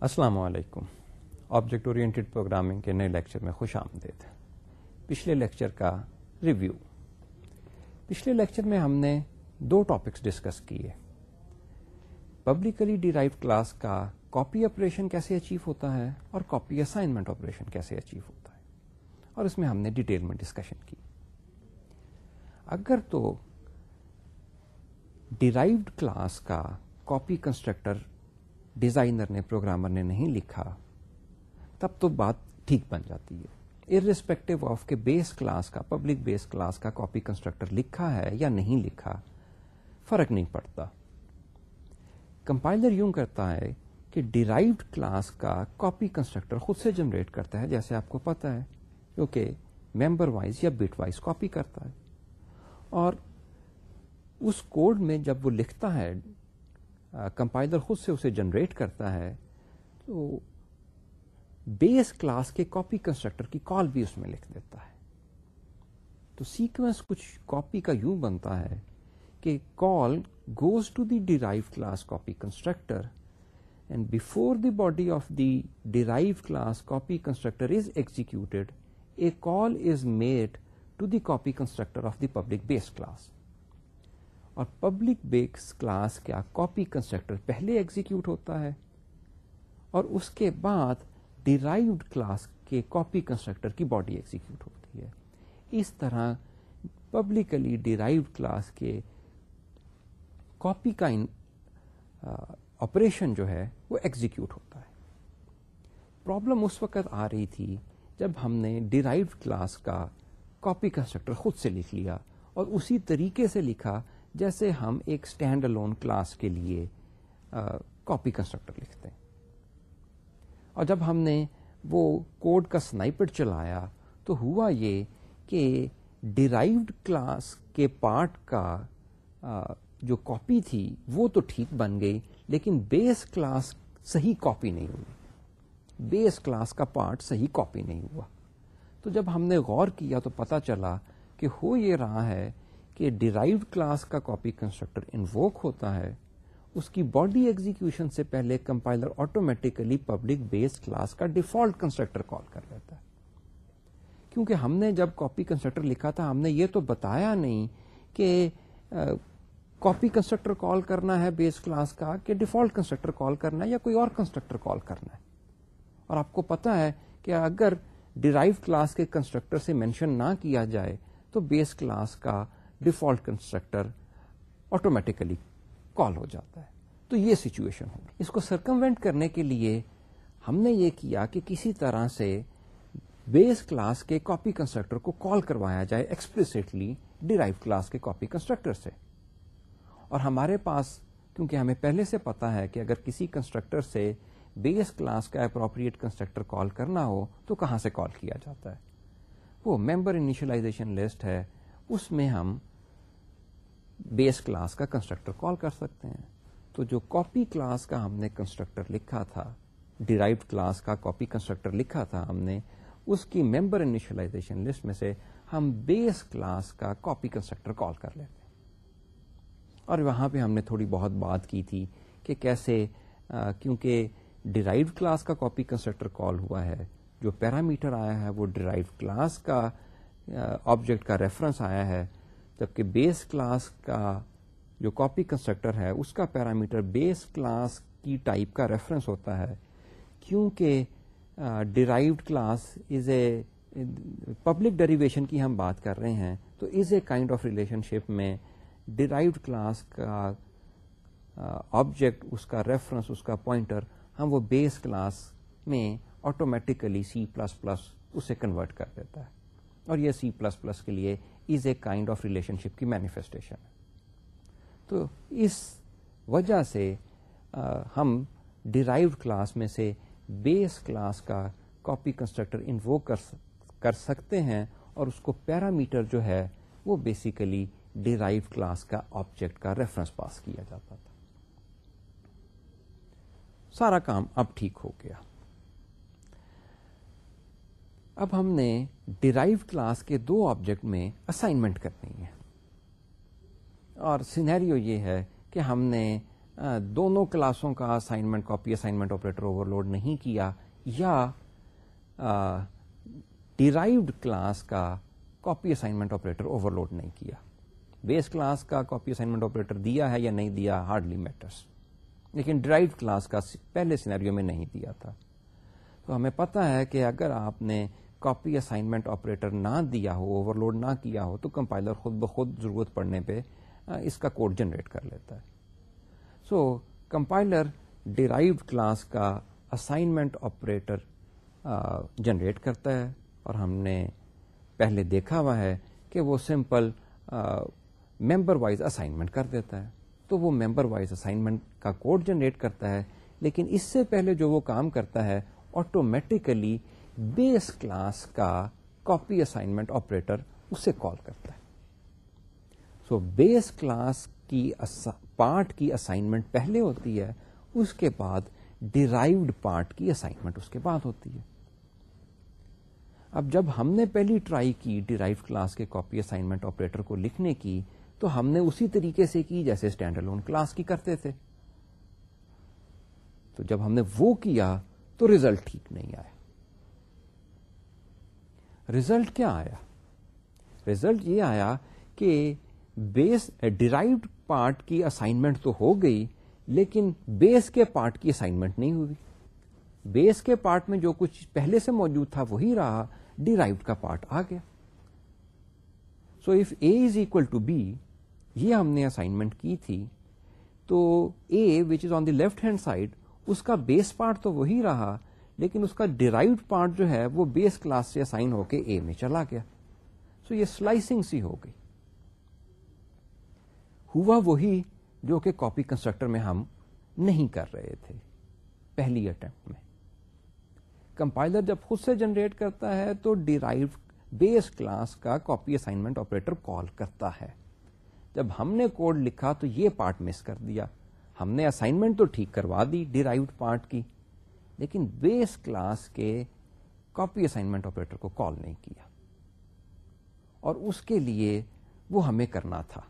السلام علیکم۔ Object oriented programming کے نئے لیکچر میں خوش آمدید۔ پچھلے لیکچر کا ریویو پچھلے لیکچر میں ہم نے دو ٹاپکس ڈسکس کیے۔ پبلکلی ڈیرائیو کلاس کا کاپی آپریشن کیسے اچیو ہوتا ہے اور کاپی اسائنمنٹ آپریشن کیسے اچیو ہوتا ہے۔ اور اس میں ہم نے ڈیٹیل میں ڈسکشن کی۔ اگر تو ڈیرائیوڈ کلاس کا کاپی کنسٹرکٹر ڈیزائنر نے، پروگرامر نے نہیں لکھا، تب تو بات ٹھیک بن جاتی ہے۔ ار ریسپیکٹو آف کے بیس کلاس کا پبلک بیس کلاس کا کاپی کنسٹرکٹر لکھا ہے یا نہیں لکھا، فرق نہیں پڑتا۔ کمپائلر یوں کرتا ہے کہ ڈیرائیوڈ کلاس کا کاپی کنسٹرکٹر خود سے جنریٹ کرتا ہے، جیسے آپ کو پتا ہے کیونکہ ممبر وائز یا بٹ وائز کاپی کرتا ہے۔ اور اس کوڈ میں جب وہ لکھتا ہے کمپائلر خود سے اسے جنریٹ کرتا ہے، تو بیس کلاس کے کاپی کنسٹرکٹر کی کال بھی اس میں لکھ دیتا ہے۔ تو سیکوینس کچھ کاپی کا یوں بنتا ہے کہ call goes to the derive class copy constructor and before the body of the derive class copy constructor is executed a call is made to the copy constructor of the public base class اور public base class کا copy constructor پہلے execute ہوتا ہے اور اس کے بعد derived class کے کاپی کنسٹرکٹر کی باڈی ایگزیکیوٹ ہوتی ہے۔ اس طرح پبلکلی ڈیرائیوڈ کلاس کے کاپی کا آپریشن جو ہے وہ ایگزیکیوٹ ہوتا ہے۔ پرابلم اس وقت آ رہی تھی جب ہم نے ڈیرائیوڈ کلاس کا کاپی کنسٹرکٹر خود سے لکھ لیا اور اسی طریقے سے لکھا جیسے ہم ایک اسٹینڈ لون کلاس کے لیے کاپی کنسٹرکٹر لکھتے ہیں۔ اور جب ہم نے وہ کوڈ کا سنائپر چلایا، تو ہوا یہ کہ ڈیرائیوڈ کلاس کے پارٹ کا جو کاپی تھی، وہ تو ٹھیک بن گئی، لیکن بیس کلاس صحیح کاپی نہیں ہوئی۔ بیس کلاس کا پارٹ صحیح کاپی نہیں ہوا۔ تو جب ہم نے غور کیا، تو پتا چلا کہ ہو یہ رہا ہے کہ ڈیرائیوڈ کلاس کا کاپی کنسٹرکٹر انووک ہوتا ہے، اس کی باڈی ایگزیکشن سے پہلے compiler automatically public base class کا ڈیفالٹ کنسٹرکٹر کال کر لیتا ہے۔ کیونکہ ہم نے جب کاپی کنسٹرکٹر لکھا تھا، ہم نے یہ تو بتایا نہیں کہ کاپی کنسٹرکٹر کال کرنا ہے بیس کلاس کا، کہ ڈیفالٹ کنسٹرکٹر کال کرنا ہے یا کوئی اور کنسٹرکٹر کال کرنا ہے۔ اور آپ کو پتا ہے کہ اگر ڈیرائیو کلاس کے کنسٹرکٹر سے مینشن نہ کیا جائے، تو بیس کلاس کا ڈیفالٹ کنسٹرکٹر آٹومیٹیکلی کال ہو جاتا ہے۔ تو یہ سچویشن ہوگی اس کو سرکموینٹ کرنے کے لیے ہم نے یہ کیا کہ کسی طرح سے بیس کلاس کے کاپی کنسٹرکٹر کو کال کروایا جائے ایکسپلسٹلی ڈیرائیو کلاس کے کاپی کنسٹرکٹر سے۔ اور ہمارے پاس کیونکہ ہمیں پہلے سے پتا ہے کہ اگر کسی کنسٹرکٹر سے بیس کلاس کا اپروپریٹ کنسٹرکٹر کال کرنا ہو تو کہاں سے کال کیا جاتا ہے؟ وہ ممبر انیشلائزیشن لسٹ ہے۔ اس میں ہم بیس کلاس کا کنسٹرکٹر کال کر سکتے ہیں۔ تو جو کاپی کلاس کا ہم نے کنسٹرکٹر لکھا تھا، ڈیرائیوڈ کلاس کا کاپی کنسٹرکٹر لکھا تھا ہم نے، اس کی ممبر انیشلائزیشن لسٹ میں سے ہم بیس کلاس کا کاپی کنسٹرکٹر کال کر لیتے ہیں۔ اور وہاں پہ ہم نے تھوڑی بہت بات کی تھی کہ کیسے کیونکہ ڈیرائیوڈ کلاس کا کاپی کنسٹرکٹر کال ہوا ہے، جو پیرامیٹر آیا ہے وہ ڈیرائیو کلاس کا آبجیکٹ کا ریفرنس آیا ہے۔ جبکہ بیس کلاس کا جو کاپی کنسٹرکٹر ہے، اس کا پیرامیٹر بیس کلاس کی ٹائپ کا ریفرنس ہوتا ہے، کیونکہ derived class is a public derivation کی ہم بات کر رہے ہیں، تو is a kind of relationship میں ڈیرائیوڈ کلاس کا آبجیکٹ اس کا ریفرنس اس کا پوائنٹر ہم وہ بیس کلاس میں آٹومیٹیکلی سی پلس پلس اسے کنورٹ کر دیتا ہے۔ اور یہ سی پلس پلس کے لیے is a kind of relationship کی مینیفیسٹیشن تو اس وجہ سے ہم ڈیرائیوڈ کلاس میں سے بیس کلاس کا کاپی کنسٹرکٹر انوو کر سکتے ہیں اور اس کو پیرامیٹر جو ہے وہ بیسیکلی ڈیرائیو کلاس کا آبجیکٹ کا ریفرنس پاس کیا جاتا تھا۔ سارا کام اب ٹھیک ہو گیا۔ اب ہم نے ڈیرائیو کلاس کے دو آبجیکٹ میں اسائنمنٹ کرنی ہے۔ اور سینیریو یہ ہے کہ ہم نے دونوں کلاسوں کا assignment copy assignment operator overload نہیں کیا یا ڈیرائیوڈ کلاس کا copy assignment operator overload نہیں کیا۔ بیس کلاس کا کاپی اسائنمنٹ آپریٹر دیا ہے یا نہیں دیا ہارڈلی میٹرس لیکن ڈرائیو کلاس کا پہلے سینیریو میں نہیں دیا تھا۔ تو ہمیں پتا ہے کہ اگر آپ نے کاپی اسائنمنٹ آپریٹر نہ دیا ہو اوور لوڈ نہ کیا ہو، تو کمپائلر خود بخود ضرورت پڑنے پہ اس کا کوڈ جنریٹ کر لیتا ہے۔ سو کمپائلر ڈیرائیوڈ کلاس کا اسائنمنٹ آپریٹر جنریٹ کرتا ہے۔ اور ہم نے پہلے دیکھا ہوا ہے کہ وہ سمپل ممبر وائز اسائنمنٹ کر دیتا ہے۔ تو وہ ممبر وائز اسائنمنٹ کا کوڈ جنریٹ کرتا ہے، لیکن اس سے پہلے جو وہ کام کرتا ہے آٹومیٹیکلی بیس کلاس کا کاپی اسائنمنٹ آپریٹر اسے کال کرتا ہے۔ سو بیس کلاس کی پارٹ کی اسائنمنٹ پہلے ہوتی ہے، اس کے بعد ڈیرائیوڈ پارٹ کی اسائنمنٹ اس کے بعد ہوتی ہے۔ اب جب ہم نے پہلی ٹرائی کی ڈیرائیو کلاس کے کاپی اسائنمنٹ آپریٹر کو لکھنے کی، تو ہم نے اسی طریقے سے کی جیسے اسٹینڈرڈ لون کلاس کی کرتے تھے۔ تو جب ہم نے وہ کیا، تو ریزلٹ ٹھیک نہیں آیا۔ ریزلٹ کیا آیا? ریزلٹ یہ آیا کہ بیس ڈیرائیوڈ پارٹ کی اسائنمنٹ تو ہو گئی، لیکن بیس کے پارٹ کی اسائنمنٹ نہیں ہوئی. بیس کے پارٹ میں جو کچھ پہلے سے موجود تھا وہی رہا ڈیرائیوڈ کا پارٹ آ گیا. So if A is equal to B یہ ہم نے اسائنمنٹ کی تھی، تو A which is on the left hand side اس کا بیس پارٹ تو وہی رہا لیکن اس کا ڈیرائیوڈ پارٹ جو ہے وہ بیس کلاس سے اسائن ہو کے اے میں چلا گیا۔ سو یہ سلائسنگ سی ہو گئی۔ ہوا وہی جو کہ کاپی کنسٹرکٹر میں ہم نہیں کر رہے تھے پہلی اٹمپٹ میں۔ کمپائلر جب خود سے جنریٹ کرتا ہے تو ڈیرائیو بیس کلاس کا کاپی اسائنمنٹ آپریٹر کال کرتا ہے۔ جب ہم نے کوڈ لکھا تو یہ پارٹ مس کر دیا۔ ہم نے اسائنمنٹ تو ٹھیک کروا دی ڈیرائیوڈ پارٹ کی۔ لیکن بیس کلاس کے کاپی اسائنمنٹ آپریٹر کو کال نہیں کیا اور اس کے لیے وہ ہمیں کرنا تھا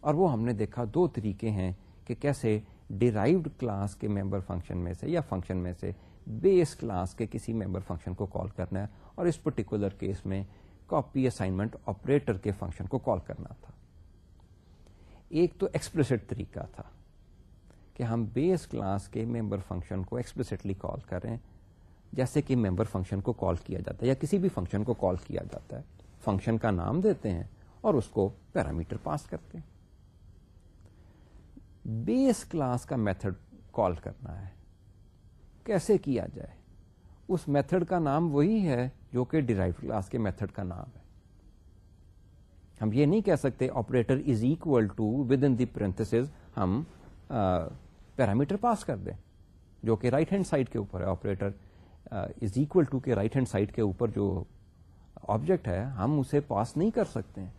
اور وہ ہم نے دیکھا دو طریقے ہیں کہ کیسے ڈیرائیوڈ کلاس کے ممبر فنکشن میں سے یا فنکشن میں سے بیس کلاس کے کسی ممبر فنکشن کو کال کرنا ہے اور اس پرٹیکولر کیس میں کاپی اسائنمنٹ آپریٹر کے فنکشن کو کال کرنا تھا۔ ایک تو ایکسپلسٹ طریقہ تھا۔ کہ ہم بیس کلاس کے ممبر فنکشن کو ایکسپلسٹلی کال کریں جیسے کہ ممبر فنکشن کو کال کیا جاتا ہے یا کسی بھی فنکشن کو کال کیا جاتا ہے۔ فنکشن کا نام دیتے ہیں اور اس کو پیرامیٹر پاس کرتے ہیں۔ بیس کلاس کا میتھڈ کال کرنا ہے۔ کیسے کیا جائے؟ اس میتھڈ کا نام وہی ہے جو کہ ڈیرائیو کلاس کے میتھڈ کا نام ہے۔ ہم یہ نہیں کہہ سکتے operator is equal to with in the parentheses ہم پیرامیٹر پاس کر دیں جو کہ رائٹ ہینڈ سائڈ کے اوپر ہے آپریٹر از اکول ٹو کے رائٹ ہینڈ سائڈ کے اوپر جو آبجیکٹ ہے ہم اسے پاس نہیں کر سکتے۔ ہیں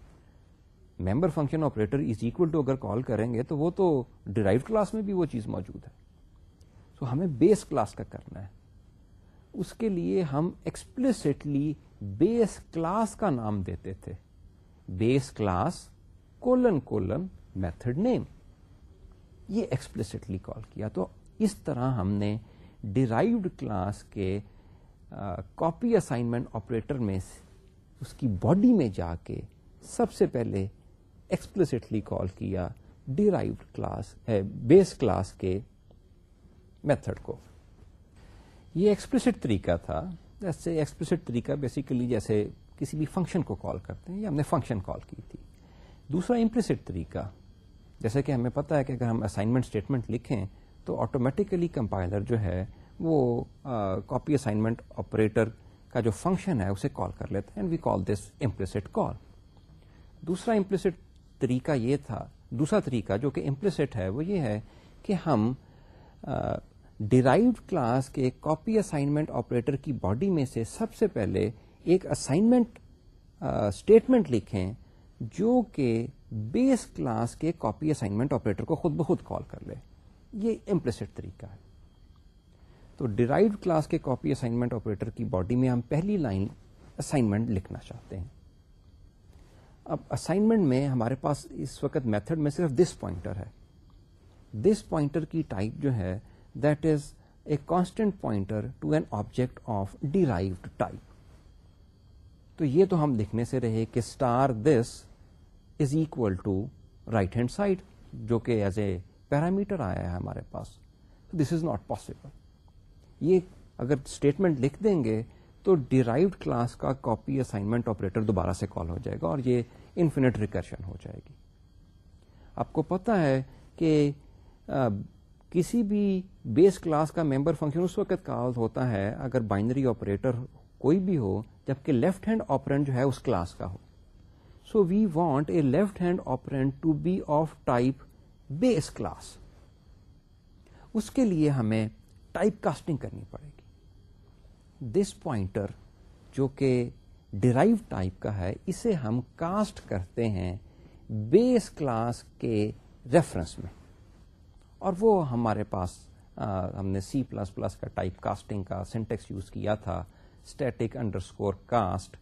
member function operator is equal to اگر کال کریں گے تو وہ تو ڈرائیو کلاس میں بھی وہ چیز موجود ہے۔ سو so, ہمیں بیس کلاس کا کرنا ہے۔ اس کے لیے ہم ایکسپلسٹلی بیس کلاس کا نام دیتے تھے۔ Base class colon colon method name یہ ایکسپلسٹلی کال کیا۔ تو اس طرح ہم نے ڈیرائیوڈ کلاس کے کاپی اسائنمنٹ آپریٹر میں اس کی باڈی میں جا کے سب سے پہلے ایکسپلسٹلی کال کیا ڈیرائیوڈ کلاس بیس کلاس کے میتھڈ کو۔ یہ ایکسپلسٹ طریقہ تھا۔ جیسے ایکسپلسٹ طریقہ بیسیکلی جیسے کسی بھی فنکشن کو کال کرتے ہیں یا ہم نے فنکشن کال کی تھی۔ دوسرا امپلسٹ طریقہ۔ جیسے کہ ہمیں پتا ہے کہ اگر ہم اسائنمنٹ اسٹیٹمنٹ لکھیں تو آٹومیٹیکلی کمپائلر جو ہے وہ کاپی اسائنمنٹ آپریٹر کا جو فنکشن ہے اسے کال کر لیتے ہیں وی کال دس امپلسٹ کال دوسرا امپلسٹ طریقہ یہ تھا، دوسرا طریقہ جو کہ امپلسٹ ہے وہ یہ ہے کہ ہم ڈیرائیوڈ کلاس کے کاپی اسائنمنٹ آپریٹر کی باڈی میں سے سب سے پہلے ایک اسائنمنٹ اسٹیٹمنٹ لکھیں جو کہ بیس کلاس کے کاپی اسائنمنٹ آپریٹر کو خود بخود کال کر لے۔ یہ امپلسٹ طریقہ ہے۔ تو ڈیرائیوڈ کلاس کے کاپی اسائنمنٹ آپریٹر کی باڈی میں ہم پہلی لائن اسائنمنٹ لکھنا چاہتے ہیں۔ اب اسائنمنٹ میں ہمارے پاس اس وقت میتھڈ میں صرف دس پوائنٹر ہے۔ دس پوائنٹر کی ٹائپ جو ہے that is a constant pointer to an object of derived type تو یہ تو ہم لکھنے سے رہے کہ star this is equal to right hand side جو کہ ایز اے پیرامیٹر آیا ہے ہمارے پاس. دس از ناٹ پاسبل یہ اگر اسٹیٹمنٹ لکھ دیں گے تو ڈیرائیوڈ کلاس کا کاپی اسائنمنٹ آپریٹر دوبارہ سے کال ہو جائے گا اور یہ انفینٹ ریکرشن ہو جائے گی. آپ کو پتا ہے کہ کسی بھی بیس کلاس کا ممبر فنکشن اس وقت کال ہوتا ہے اگر بائنری آپریٹر کوئی بھی ہو جبکہ لیفٹ ہینڈ آپرینٹ جو ہے اس کلاس کا ہو. So we want a left hand operand to be of type base class اس کے لیے ہمیں ٹائپ کاسٹنگ کرنی پڑے گی. دس پوائنٹر جو کہ ڈرائیو ٹائپ کا ہے، اسے ہم کاسٹ کرتے ہیں بیس کلاس کے ریفرنس میں. اور وہ ہمارے پاس ہم نے سی پلس پلس کا ٹائپ کاسٹنگ کا سینٹیکس یوز کیا تھا. Static underscore cast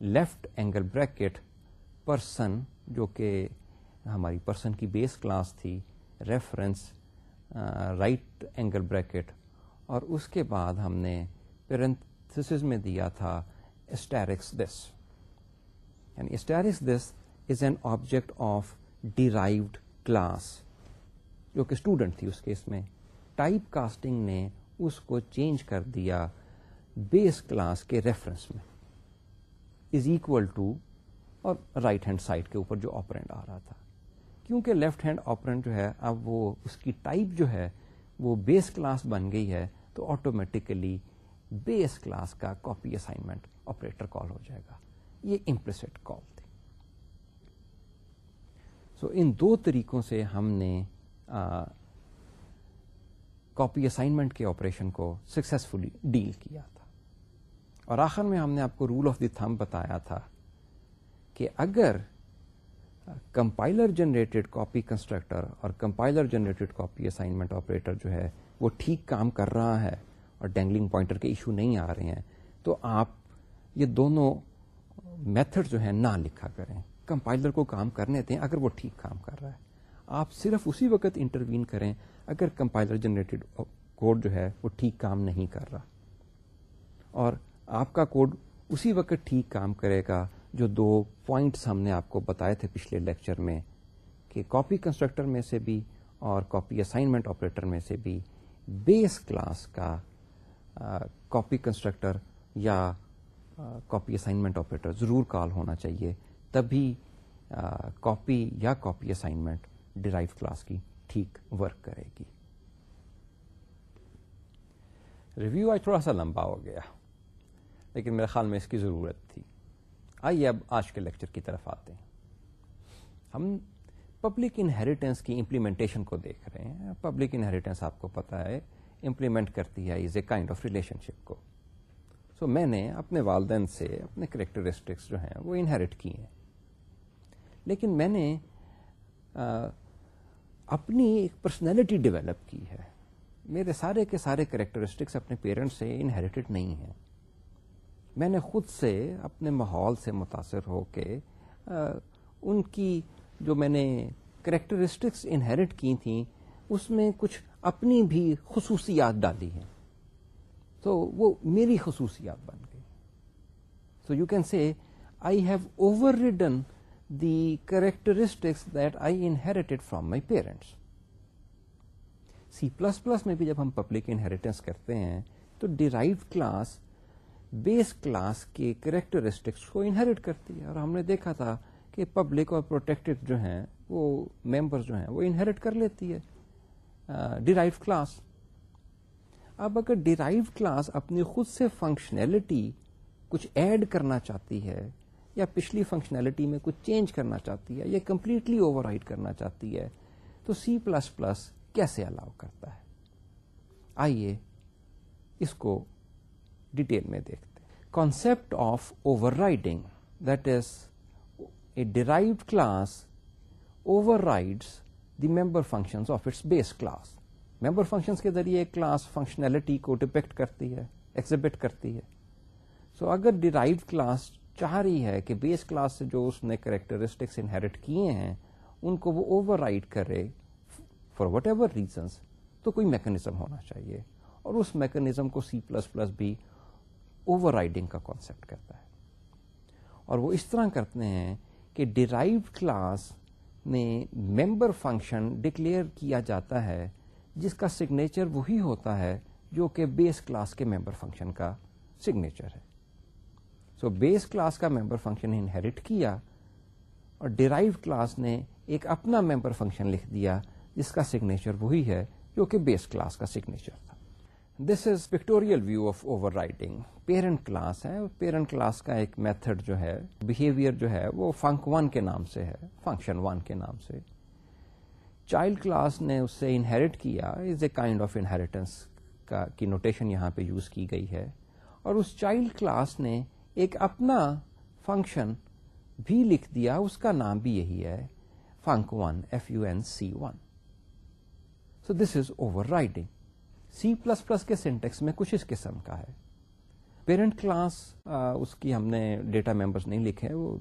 left angle bracket person جو کہ ہماری پرسن کی بیس کلاس تھی ریفرنس رائٹ اینگل بریکٹ اور اس کے بعد ہم نے پیرنتھس میں دیا تھا اسٹیرکس دس یعنی asterisk this is an object of derived class جو کہ اسٹوڈنٹ تھی اس کیس میں. ٹائپ کاسٹنگ نے اس کو چینج کر دیا بیس کلاس کے ریفرنس میں. از اکول ٹو اور رائٹ ہینڈ سائڈ کے اوپر جو آپرینٹ آ رہا تھا۔ کیونکہ لیفٹ ہینڈ آپرینٹ جو ہے، اب وہ اس کی ٹائپ جو ہے، وہ بیس کلاس بن گئی ہے، تو آٹومیٹیکلی بیس کلاس کا کاپی اسائنمنٹ آپریٹر کال ہو جائے گا۔ یہ امپلسٹ کال تھی۔ سو so ان دو طریقوں سے ہم نے کاپی اسائنمنٹ کے آپریشن کو سکسیسفلی ڈیل کیا تھا۔ اور آخر میں ہم نے آپ کو رول آف دی تھم بتایا تھا۔ کہ اگر کمپائلر جنریٹڈ کاپی کنسٹرکٹر اور compiler generated copy assignment operator جو ہے وہ ٹھیک کام کر رہا ہے اور ڈینگلنگ پوائنٹر کے ایشو نہیں آ رہے ہیں، تو آپ یہ دونوں میتھڈ جو ہیں نہ لکھا کریں۔ کمپائلر کو کام کرنے دیں اگر وہ ٹھیک کام کر رہا ہے۔ آپ صرف اسی وقت انٹروین کریں اگر کمپائلر جنریٹڈ کوڈ جو ہے وہ ٹھیک کام نہیں کر رہا۔ اور آپ کا کوڈ اسی وقت ٹھیک کام کرے گا جو دو پوائنٹس ہم نے آپ کو بتائے تھے پچھلے لیکچر میں کہ کاپی کنسٹرکٹر میں سے بھی اور کاپی اسائنمنٹ آپریٹر میں سے بھی بیس کلاس کا کاپی کنسٹرکٹر یا کاپی اسائنمنٹ آپریٹر ضرور کال ہونا چاہیے، تبھی کاپی یا کاپی اسائنمنٹ ڈرائیو کلاس کی ٹھیک ورک کرے گی۔ ریویو آج تھوڑا سا لمبا ہو گیا، لیکن میرے خیال میں اس کی ضرورت تھی۔ آئیے اب آج کے لیکچر کی طرف آتے ہیں۔ ہم پبلک انہیریٹنس کی امپلیمنٹیشن کو دیکھ رہے ہیں۔ پبلک انہیریٹنس آپ کو پتا ہے امپلیمنٹ کرتی ہے is a kind of relationship کو۔ سو میں نے اپنے والدین سے اپنے کریکٹرسٹکس جو ہیں، وہ انہیریٹ کی ہیں۔ لیکن میں نے اپنی ایک پرسنالٹی ڈیولپ کی ہے۔ میرے سارے کے سارے کریکٹرسٹکس اپنے پیرنٹس سے انہیریٹڈ نہیں ہیں۔ میں نے خود سے اپنے ماحول سے متاثر ہو کے ان کی جو میں نے کریکٹرسٹکس انہیریٹ کی تھیں، اس میں کچھ اپنی بھی خصوصیات ڈالی ہیں۔ تو وہ میری خصوصیات بن گئی۔ So you can say I have overridden the characteristics that I inherited from my parents C plus plus میں بھی جب ہم پبلک انہیریٹنس کرتے ہیں، تو ڈیرائیو کلاس بیس کلاس کے کریکٹرسٹکس کو انہیریٹ کرتی ہے اور ہم نے دیکھا تھا کہ پبلک اور پروٹیکٹڈ جو ہیں، وہ ممبر جو ہیں، وہ انہیریٹ کر لیتی ہے ڈیرائیو کلاس۔ اب اگر ڈیرائیو کلاس اپنی خود سے فنکشنلٹی کچھ ایڈ کرنا چاہتی ہے یا پچھلی فنکشنلٹی میں کچھ چینج کرنا چاہتی ہے یا کمپلیٹلی اوور کرنا چاہتی ہے، تو سی پلس پلس کیسے الاؤ کرتا ہے؟ آئیے اس کو ڈیٹیل میں دیکھتے concept of overriding that is a derived class overrides the member function of its base class member function کے ذریعے کلاس فنکشنلٹی کو ڈپیکٹ کرتی ہے ایگزبٹ کرتی ہے۔ سو so, اگر ڈیرائیو کلاس چاہ رہی ہے کہ بیس کلاس سے جو اس نے کریکٹرسٹکس انہیریٹ کیے ہیں ان کو وہ اوور رائڈ کرے فار وٹ ایور ریزنس تو کوئی میکنیزم ہونا چاہیے۔ اور اس میکنیزم کو سی پلس پلس بھی اوور رائڈنگ کا کانسیپٹ کرتا ہے۔ اور وہ اس طرح کرتے ہیں کہ ڈیرائیو کلاس میں ممبر فنکشن ڈکلیئر کیا جاتا ہے، جس کا سگنیچر وہی ہوتا ہے جو کہ بیس کلاس کے ممبر فنکشن کا سگنیچر ہے۔ سو بیس کلاس کا ممبر فنکشن انہیریٹ کیا اور ڈیرائیو کلاس نے ایک اپنا ممبر فنکشن لکھ دیا، جس کا سگنیچر وہی ہے جو کہ بیس کلاس کا سگنیچر تھا۔ This is pictorial view of overwriting parent class ہے پیرنٹ کلاس کا ایک میتھڈ جو ہے بہیویئر جو ہے، وہ فنک ون کے نام سے ہے فنکشن ون کے نام سے. چائلڈ کلاس نے اس سے انہیریٹ کیا is a kind of inheritance کا، کی نوٹیشن یہاں پہ یوز کی گئی ہے. اور اس چائلڈ کلاس نے ایک اپنا فنکشن بھی لکھ دیا، اس کا نام بھی یہی ہے func one F U N C one so this is overriding C plus plus کے سینٹیکس میں کچھ اس قسم کا ہے۔ پیرنٹ کلاس اس کی ہم نے ڈیٹا ممبرس نہیں لکھے، وہ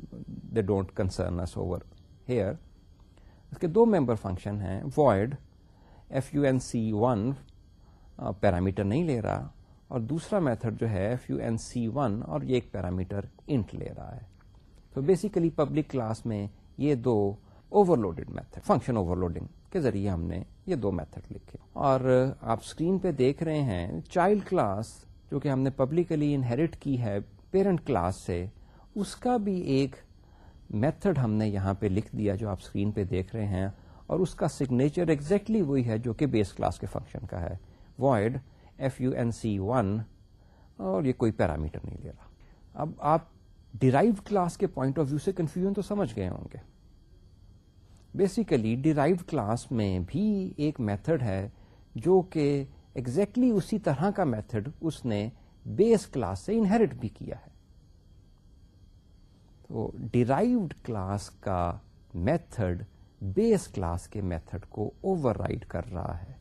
they don't concern over here اس کے دو ممبر فنکشن ہیں void F U N C one parameter نہیں لے رہا، اور دوسرا میتھڈ جو ہے F U N C one اور یہ ایک پیرامیٹر انٹ لے رہا ہے۔ تو بیسیکلی پبلک کلاس میں یہ دو overloaded method function overloading کے ذریعے ہم نے یہ دو میتھڈ لکھے۔ اور آپ اسکرین پہ دیکھ رہے ہیں، چائلڈ کلاس جو کہ ہم نے پبلکلی انہیریٹ کی ہے پیرنٹ کلاس سے، اس کا بھی ایک میتھڈ ہم نے یہاں پہ لکھ دیا جو آپ اسکرین پہ دیکھ رہے ہیں۔ اور اس کا سگنیچر ایگزیکٹلی وہی ہے جو کہ بیس کلاس کے فنکشن کا ہے۔ Void F U N C one اور یہ کوئی پیرامیٹر نہیں لے رہا۔ اب آپ ڈیرائیو کلاس کے پوائنٹ آف ویو سے کنفیوژن تو سمجھ گئے ہوں گے۔ بیسیکلی ڈیرائیو کلاس میں بھی ایک میتھڈ ہے جو کہ ایگزیکٹلی exactly اسی طرح کا میتھڈ اس نے بیس کلاس سے انہیریٹ بھی کیا ہے۔ تو ڈیرائیوڈ کلاس کا میتھڈ بیس کلاس کے میتھڈ کو اوور رائڈ کر رہا ہے۔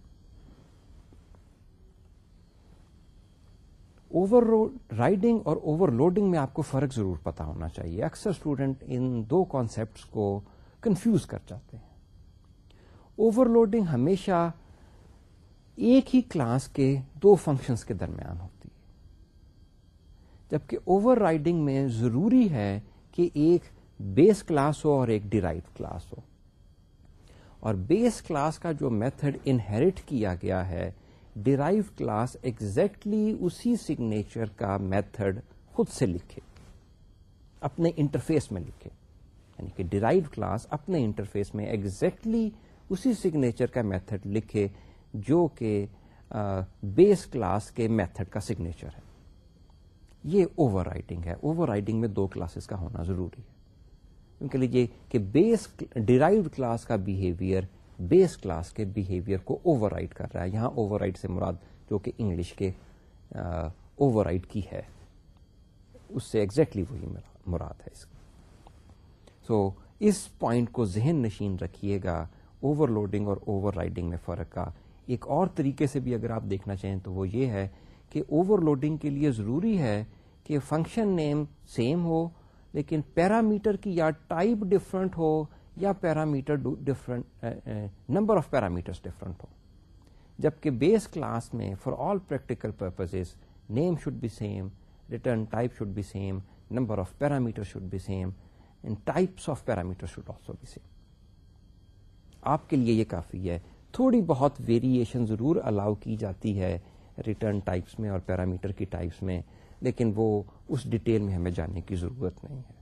اوور رائڈنگ اور اوور لوڈنگ میں آپ کو فرق ضرور پتا ہونا چاہیے۔ اکثر اسٹوڈنٹ ان دو کانسیپٹس کو کنفیوز کر جاتے ہیں اوور لوڈنگ ہمیشہ ایک ہی کلاس کے دو فنکشنز کے درمیان ہوتی ہے جبکہ اوور رائڈنگ میں ضروری ہے کہ ایک بیس کلاس ہو اور ایک ڈیرائیو کلاس ہو اور بیس کلاس کا جو میتھڈ انہیریٹ کیا گیا ہے ڈیرائیو کلاس ایگزیکٹلی اسی سگنیچر کا میتھڈ خود سے لکھے اپنے انٹرفیس میں لکھے یعنی کہ ڈیرائیو کلاس اپنے انٹرفیس میں ایگزیکٹلی exactly اسی سگنیچر کا میتھڈ لکھے جو کہ بیس کلاس کے میتھڈ کا سگنیچر ہے۔ یہ اوور رائٹنگ ہے۔ اوور رائٹنگ میں دو کلاسز کا ہونا ضروری ہے۔ کیونکہ لیجیے کہ بیس ڈیرائیوڈ کلاس کا بہیویئر بیس کلاس کے بہیویئر کو اوور رائٹ کر رہا ہے۔ یہاں اوور رائٹ سے مراد جو کہ انگلش کے اوور رائٹ کی ہے۔ اس سے ایگزیکٹلی exactly وہی مراد ہے اس کی۔ سو اس پوائنٹ کو ذہن نشین رکھیے گا اوور لوڈنگ اور اوور رائڈنگ میں فرق کا۔ ایک اور طریقے سے بھی اگر آپ دیکھنا چاہیں تو وہ یہ ہے کہ اوور لوڈنگ کے لیے ضروری ہے کہ فنکشن نیم سیم ہو، لیکن پیرامیٹر کی یا ٹائپ ڈفرنٹ ہو یا parameter different number of parameter different ہو۔ جبکہ بیس کلاس میں for all practical purpose name should be same return type should be same number of parameter should be same and types of parameter should also be same آپ کے لیے یہ کافی ہے تھوڑی بہت variation ضرور الاؤ کی جاتی ہے ریٹرن ٹائپس میں اور پیرامیٹر کی ٹائپس میں لیکن وہ اس ڈیٹیل میں ہمیں جاننے کی ضرورت نہیں ہے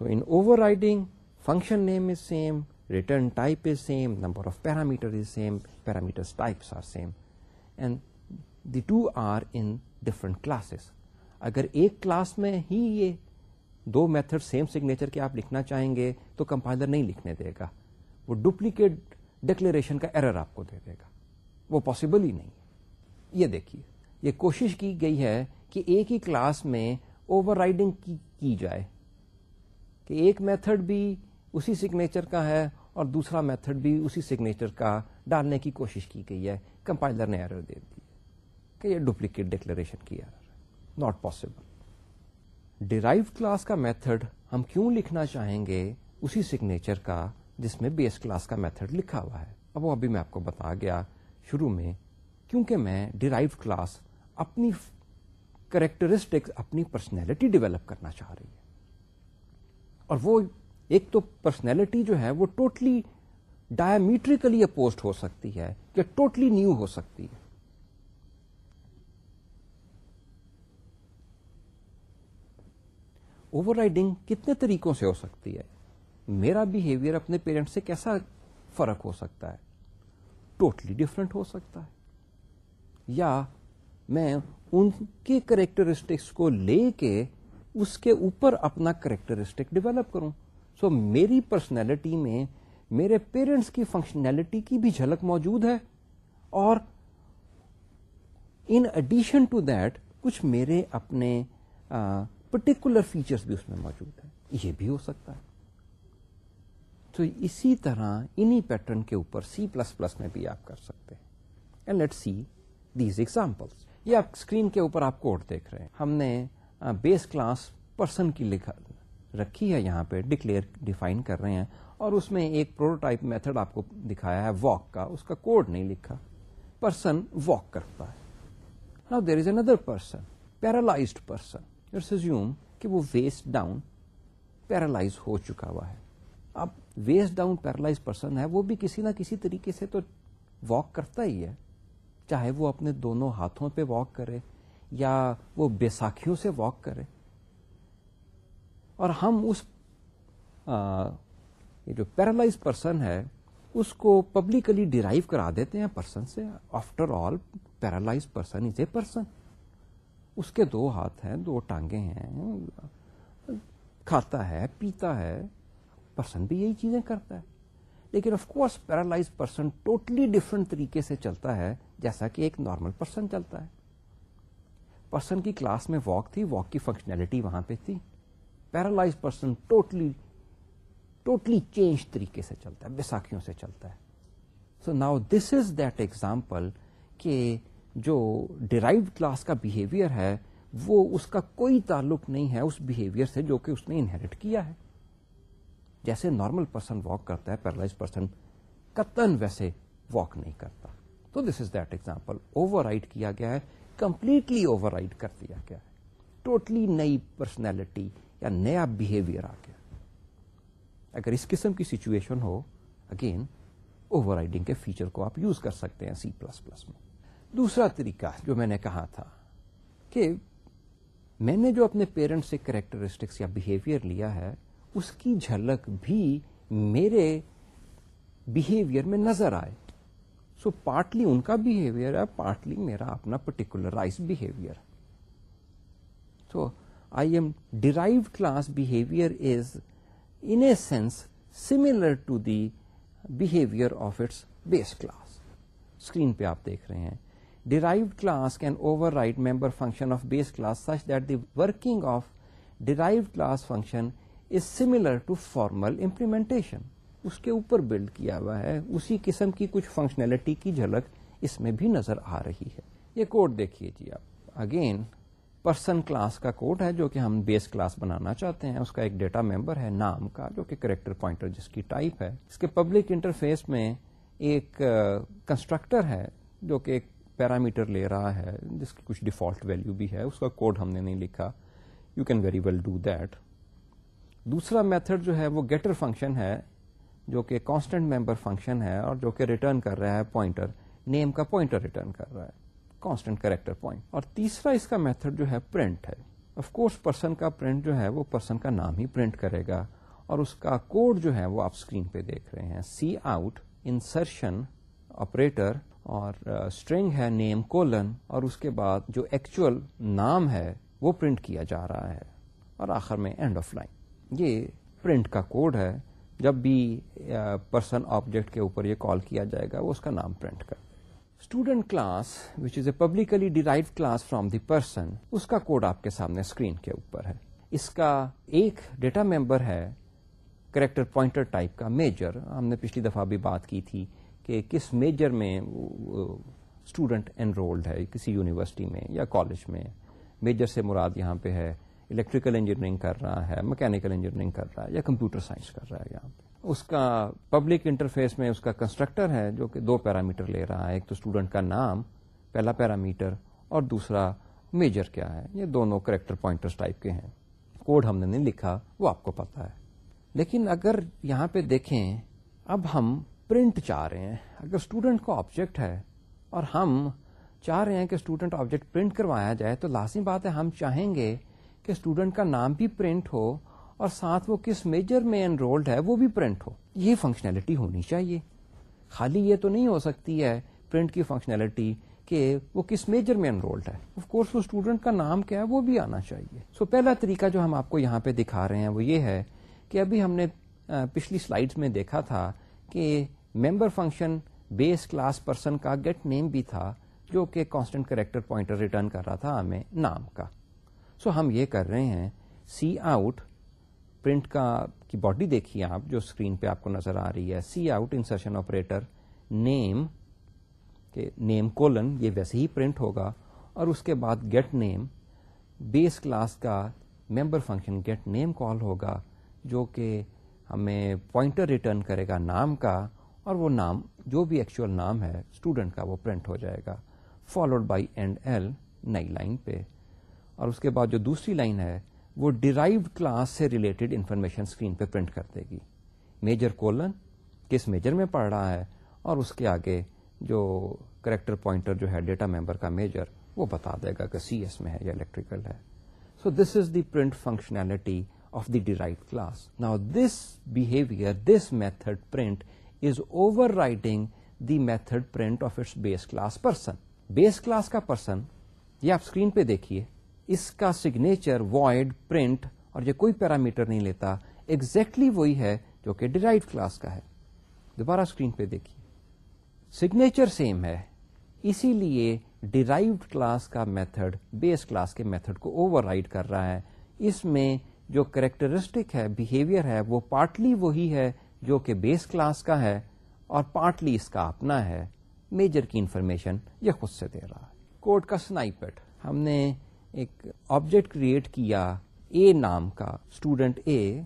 So in overriding, function name is same, return type is same, number of parameter is same, parameters types are same, and the two are in different classes. اگر ایک کلاس میں ہی یہ دو میتھڈ سیم سگنیچر کے آپ لکھنا چاہیں گے تو کمپائلر نہیں لکھنے دے گا۔ وہ ڈپلیکیٹ ڈکلیریشن کا ایرر آپ کو دے دے گا۔ وہ پاسبل ہی نہیں۔ یہ دیکھیے، یہ کوشش کی گئی ہے کہ ایک ہی کلاس میں اوور رائڈنگ کی جائے۔ کہ ایک میتھڈ بھی اسی سگنیچر کا ہے اور دوسرا میتھڈ بھی اسی سگنیچر کا ڈالنے کی کوشش کی گئی ہے۔ کمپائلر نے ایرر دے دی کہ یہ ڈپلیکیٹ ڈکلریشن کی ایرر ہے۔ ناٹ پاسبل ڈیرائیو کلاس کا میتھڈ ہم کیوں لکھنا چاہیں گے اسی سگنیچر کا جس میں بیس کلاس کا میتھڈ لکھا ہوا ہے۔ اب وہ ابھی میں آپ کو بتا گیا شروع میں کیونکہ میں ڈیرائیو کلاس اپنی کریکٹرسٹک اپنی پرسنالٹی ڈیولپ کرنا چاہ رہی ہے اور وہ ایک تو پرسنالٹی جو ہے وہ ٹوٹلی ڈایامیٹریکلی اپوزڈ ہو سکتی ہے کہ ٹوٹلی نیو ہو سکتی ہے۔ اوور رائڈنگ کتنے طریقوں سے ہو سکتی ہے؟ میرا بہیویئر اپنے پیرنٹ سے کیسا فرق ہو سکتا ہے؟ ٹوٹلی ڈفرنٹ ہو سکتا ہے۔ یا میں ان کے کریکٹرسٹکس کو لے کے اس کے اوپر اپنا کریکٹرسٹک ڈیولپ کروں۔ سو so, میری پرسنالٹی میں میرے پیرنٹس کی فنکشنلٹی کی بھی جھلک موجود ہے۔ اور ان ایڈیشن ٹو دیٹ کچھ میرے اپنے پرٹیکولر فیچرس بھی اس میں موجود ہیں۔ یہ بھی ہو سکتا ہے۔ تو اسی طرح انہی پیٹرن کے اوپر سی پلس پلس میں بھی آپ کر سکتے ہیں۔ And let see these examples یہ آپ اسکرین کے اوپر آپ کوڈ دیکھ رہے ہیں۔ ہم نے بیس کلاس پرسن کی لکھا رکھی ہے یہاں پہ ڈکلیئر ڈیفائن کر رہے ہیں۔ اور اس میں ایک پروٹوٹائپ میتھڈ آپ کو دکھایا ہے واک کا۔ اس کا کوڈ نہیں لکھا۔ پرسن واک کرتا ہے۔ نا دیر از اندر پرسن پیرالائزڈ پرسن زیوم کہ وہ ویسٹ ڈاؤن پیرالائز ہو چکا ہوا ہے اب ویسٹ ڈاؤن پیرالائز پرسن ہے وہ بھی کسی نہ کسی طریقے سے تو واک کرتا ہی ہے چاہے وہ اپنے دونوں ہاتھوں پہ واک کرے یا وہ بیساکھیوں سے واک کرے اور ہم اس یہ جو پیرالائز پرسن ہے اس کو پبلکلی ڈیرائیو کرا دیتے ہیں پرسن سے after all paralyse person is a person اس کے دو ہاتھ ہیں، دو ٹانگیں ہیں، کھاتا ہے، پیتا ہے پرسن بھی یہی چیزیں کرتا ہے۔ لیکن of course paralyse person totally different طریقے سے چلتا ہے، جیسا کہ ایک نارمل پرسن چلتا ہے۔ پرسن کی کلاس میں واک تھی واک کی فنکشنلٹی وہاں پہ تھی۔ Paralyse person totally totally change طریقے سے چلتا ہے بیساکھیوں سے چلتا ہے۔ So now this is that example کہ جو ڈیرائیوڈ کلاس کا بہیویئر ہے، وہ اس کا کوئی تعلق نہیں ہے اس بہیویئر سے جو کہ اس نے انہیریٹ کیا ہے۔ جیسے نارمل پرسن واک کرتا ہے پیرالائز پرسن کتن ویسے واک نہیں کرتا۔ تو this is that example override کیا گیا ہے کمپلیٹلی اوور رائڈ کر دیا گیا ہے۔ ٹوٹلی نئی پرسنالٹی یا نیا بہیویئر آ گیا۔ اگر اس قسم کی سچویشن ہو اگین اوور رائڈنگ کے فیچر کو آپ یوز کر سکتے ہیں سی پلس پلس میں۔ دوسرا طریقہ جو میں نے کہا تھا کہ میں نے جو اپنے پیرنٹ سے کریکٹرسٹکس یا بہیویئر لیا ہے، اس کی جھلک بھی میرے بہیویئر میں نظر آئے۔ سو پارٹلی ان کا بہیویئر ہے پارٹلی میرا اپنا particularize behaviour so I am derive class behaviour is in a sense similar to the behaviour of its base class screen پہ آپ دیکھ رہے ہیں۔ Derive class can overwrite member function of base class such that the working of derive class function is similar to formal implementation اس کے اوپر build کیا ہوا ہے اسی قسم کی کچھ فنکشنلٹی کی جھلک اس میں بھی نظر آ رہی ہے یہ کوڈ دیکھیے جی آپ اگین پرسن کلاس کا کوڈ ہے جو کہ ہم بیس کلاس بنانا چاہتے ہیں اس کا ایک ڈیٹا ممبر ہے نام کا جو کہ کریکٹر پوائنٹر جس کی ٹائپ ہے اس کے پبلک انٹرفیس میں ایک کنسٹرکٹر ہے جو کہ ایک پیرامیٹر لے رہا ہے، جس کی کچھ ڈیفالٹ ویلو بھی ہے، اس کا کوڈ ہم نے نہیں لکھا۔ You can very well do that دوسرا میتھڈ جو ہے، وہ گیٹر فنکشن ہے، جو کہ کانسٹنٹ ممبر فنکشن ہے اور جو کہ ریٹرن کر رہا ہے پوائنٹر نیم کا پوائنٹر ریٹرن کر رہا ہے کانسٹنٹ کریکٹر پوائنٹ اور تیسرا اس کا میتھڈ جو ہے پرنٹ ہے۔ آف کورس پرسن کا پرنٹ جو ہے، وہ پرسن کا نام ہی پرنٹ کرے گا۔ اور اس کا کوڈ جو ہے، وہ آپ اسکرین پہ دیکھ رہے ہیں۔ سی آؤٹ انسرشن آپریٹر اور اسٹرنگ ہے نیم کولن اور اس کے بعد جو ایکچوئل نام ہے وہ پرنٹ کیا جا رہا ہے اور آخر میں اینڈ آف لائن یہ پرنٹ کا کوڈ ہے. جب بھی پرسن آبجیکٹ کے اوپر یہ کال کیا جائے گا وہ اس کا نام پرنٹ کر student class which is a publicly derive class from the person اس کا کوڈ آپ کے سامنے اسکرین کے اوپر ہے. اس کا ایک ڈیٹا ممبر ہے. کریکٹر پوائنٹر ٹائپ کا میجر ہم نے پچھلی دفعہ بھی بات کی تھی کہ کس میجر میں اسٹوڈنٹ انرولڈ ہے، کسی یونیورسٹی میں یا کالج میں. میجر سے مراد یہاں پہ ہے الیکٹریکل انجینئرنگ کر رہا ہے مکینکل انجینئرنگ کر رہا ہے یا کمپیوٹر سائنس کر رہا ہے یہاں پہ. اس کا پبلک انٹرفیس میں اس کا کنسٹرکٹر ہے جو کہ دو پیرامیٹر لے رہا ہے، ایک تو اسٹوڈنٹ کا نام، پہلا پیرامیٹر اور دوسرا میجر کیا ہے. یہ دونوں کریکٹر پوائنٹر ٹائپ کے ہیں. کوڈ ہم نے نہیں لکھا، وہ آپ کو پتا ہے. لیکن اگر یہاں پہ دیکھیں، اب ہم پرنٹ چاہ رہے ہیں۔ اگر اسٹوڈنٹ کا آبجیکٹ ہے اور ہم چاہ رہے ہیں کہ اسٹوڈنٹ آبجیکٹ پرنٹ کروایا جائے تو لازمی بات ہے ہم چاہیں گے کہ اسٹوڈنٹ کا نام بھی پرنٹ ہو اور ساتھ وہ کس میجر میں انرولڈ ہے وہ بھی پرنٹ ہو۔ یہ فنکشنلٹی ہونی چاہیے۔ خالی یہ تو نہیں ہو سکتی ہے پرنٹ کی فنکشنلٹی کہ وہ کس میجر میں انرولڈ ہے۔ آف کورس وہ اسٹوڈنٹ کا نام کیا ہے وہ بھی آنا چاہیے۔ سو so, پہلا طریقہ جو ہم آپ کو یہاں پہ دکھا رہے ہیں وہ یہ ہے کہ ابھی ہم نے پچھلی سلائڈ میں دیکھا تھا کہ member function base class person کا گیٹ نیم بھی تھا جو کہ کانسٹنٹ کریکٹر پوائنٹر ریٹرن کر رہا تھا ہمیں نام کا۔ سو so, ہم یہ کر رہے ہیں سی آؤٹ پرنٹ کا کی باڈی دیکھیے آپ جو اسکرین پہ آپ کو نظر آ رہی ہے۔ C out insertion operator name name colon یہ ویسے ہی پرنٹ ہوگا۔ اور اس کے بعد گیٹ نیم بیس کلاس کا member function get name call ہوگا جو کہ ہمیں پوائنٹر ریٹرن کرے گا نام کا۔ اور وہ نام، جو بھی ایکچوئل نام ہے اسٹوڈنٹ کا وہ پرنٹ ہو جائے گا فالوڈ بائی اینڈ ایل نئی لائن پہ۔ اور اس کے بعد جو دوسری لائن ہے، وہ ڈیرائیوڈ کلاس سے ریلیٹڈ انفارمیشن اسکرین پہ پرنٹ کر دے گی۔ میجر کولن کس میجر میں پڑھ رہا ہے، اور اس کے آگے جو کریکٹر پوائنٹر جو ہے ڈیٹا ممبر کا میجر وہ بتا دے گا کہ سی ایس میں ہے یا الیکٹریکل ہے۔ So this is the print functionality of the derive class نا this behaviour this method print is overwriting the method print of its base class person base class کا person یہ آپ screen پہ دیکھیے، اس کا سگنیچر وائڈ پرنٹ اور یہ کوئی پیرامیٹر نہیں لیتا ایگزیکٹلی exactly وہی ہے جو کہ ڈیرائیو کلاس کا ہے۔ دوبارہ اسکرین پہ دیکھیے۔ سگنیچر سیم ہے، اسی لیے ڈیرائیوڈ کلاس کا میتھڈ بیس کلاس کے میتھڈ کو اوور رائڈ کر رہا ہے۔ اس میں جو کریکٹرسٹک ہے بہیویئر ہے، وہ پارٹلی وہی ہے جو کہ بیس کلاس کا ہے اور پارٹلی اس کا اپنا ہے، میجر کی انفارمیشن یہ خود سے دے رہا ہے۔ کوڈ کا سنائپٹ۔ ہم نے ایک آبجیکٹ کریٹ کیا اے نام کا، اسٹوڈنٹ اے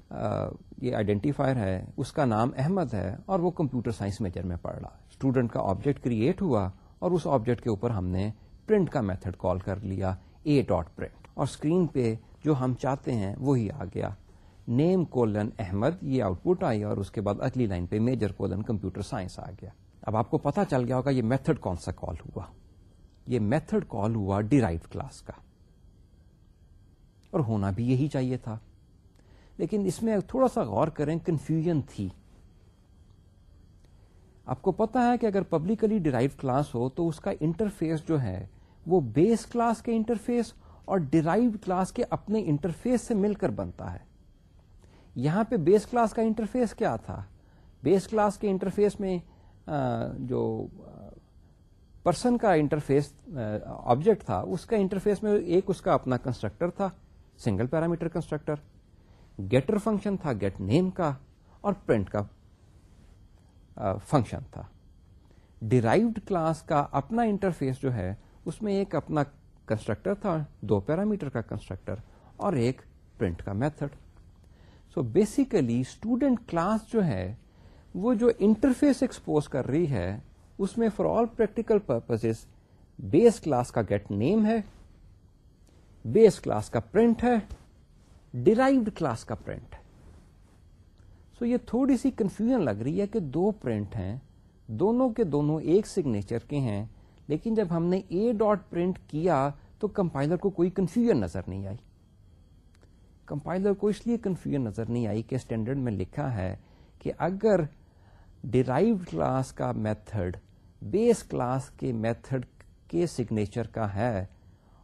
یہ آئیڈینٹیفائر ہے، اس کا نام احمد ہے اور وہ کمپیوٹر سائنس میجر میں پڑھ رہا ہے۔ اسٹوڈنٹ کا آبجیکٹ کریٹ ہوا اور اس آبجیکٹ کے اوپر ہم نے پرنٹ کا میتھڈ کال کر لیا اے ڈاٹ پرنٹ۔ اور اسکرین پہ جو ہم چاہتے ہیں وہی آ گیا۔ نیم کولن احمد، یہ آؤٹ پٹ آئی اور اس کے بعد اگلی لائن پہ میجر کولن کمپیوٹر سائنس آ گیا۔ اب آپ کو پتا چل گیا ہوگا یہ میتھڈ کون سا کال ہوا۔ یہ میتھڈ کال ہوا ڈیرائیو کلاس کا۔ اور ہونا بھی یہی چاہیے تھا۔ لیکن اس میں تھوڑا سا غور کریں کنفیوژن تھی۔ آپ کو پتا ہے کہ اگر پبلکلی ڈیرائیو کلاس ہو تو اس کا انٹرفیس جو ہے، وہ بیس کلاس کے انٹرفیس اور ڈیرائیو کلاس کے اپنے انٹرفیس سے مل کر بنتا ہے۔ یہاں پہ بیس کلاس کا انٹرفیس کیا تھا؟ بیس کلاس کے انٹرفیس میں جو پرسن کا انٹرفیس آبجیکٹ تھا، اس کا انٹرفیس میں ایک اس کا اپنا کنسٹرکٹر تھا، single parameter constructor, getter function تھا، گیٹ نیم کا، اور پرنٹ کا فنکشن تھا۔ ڈیرائیوڈ کلاس کا اپنا انٹرفیس جو ہے، اس میں ایک اپنا کنسٹرکٹر تھا، دو پیرامیٹر کا کنسٹرکٹر، اور ایک پرنٹ کا method. So basically student class جو ہے، وہ جو انٹرفیس ایکسپوز کر رہی ہے، اس میں for all practical purpose base class کا گیٹ نیم ہے بیس کلاس کا پرنٹ ہے ڈیرائیوڈ کلاس کا پرنٹ ہے. سو یہ تھوڑی سی کنفیوژن لگ رہی ہے کہ دو پرنٹ ہیں، دونوں کے دونوں ایک سگنیچر کے ہیں، لیکن جب ہم نے اے ڈاٹ پرنٹ کیا، تو کمپائلر کو کوئی کنفیوژن نظر نہیں آئی. کمپائلر کو اس لیے کنفیوژن نظر نہیں آئی کہ اسٹینڈرڈ میں لکھا ہے کہ اگر ڈیرائیوڈ کلاس کا میتھڈ بیس کلاس کے میتھڈ کے سگنیچر کا ہے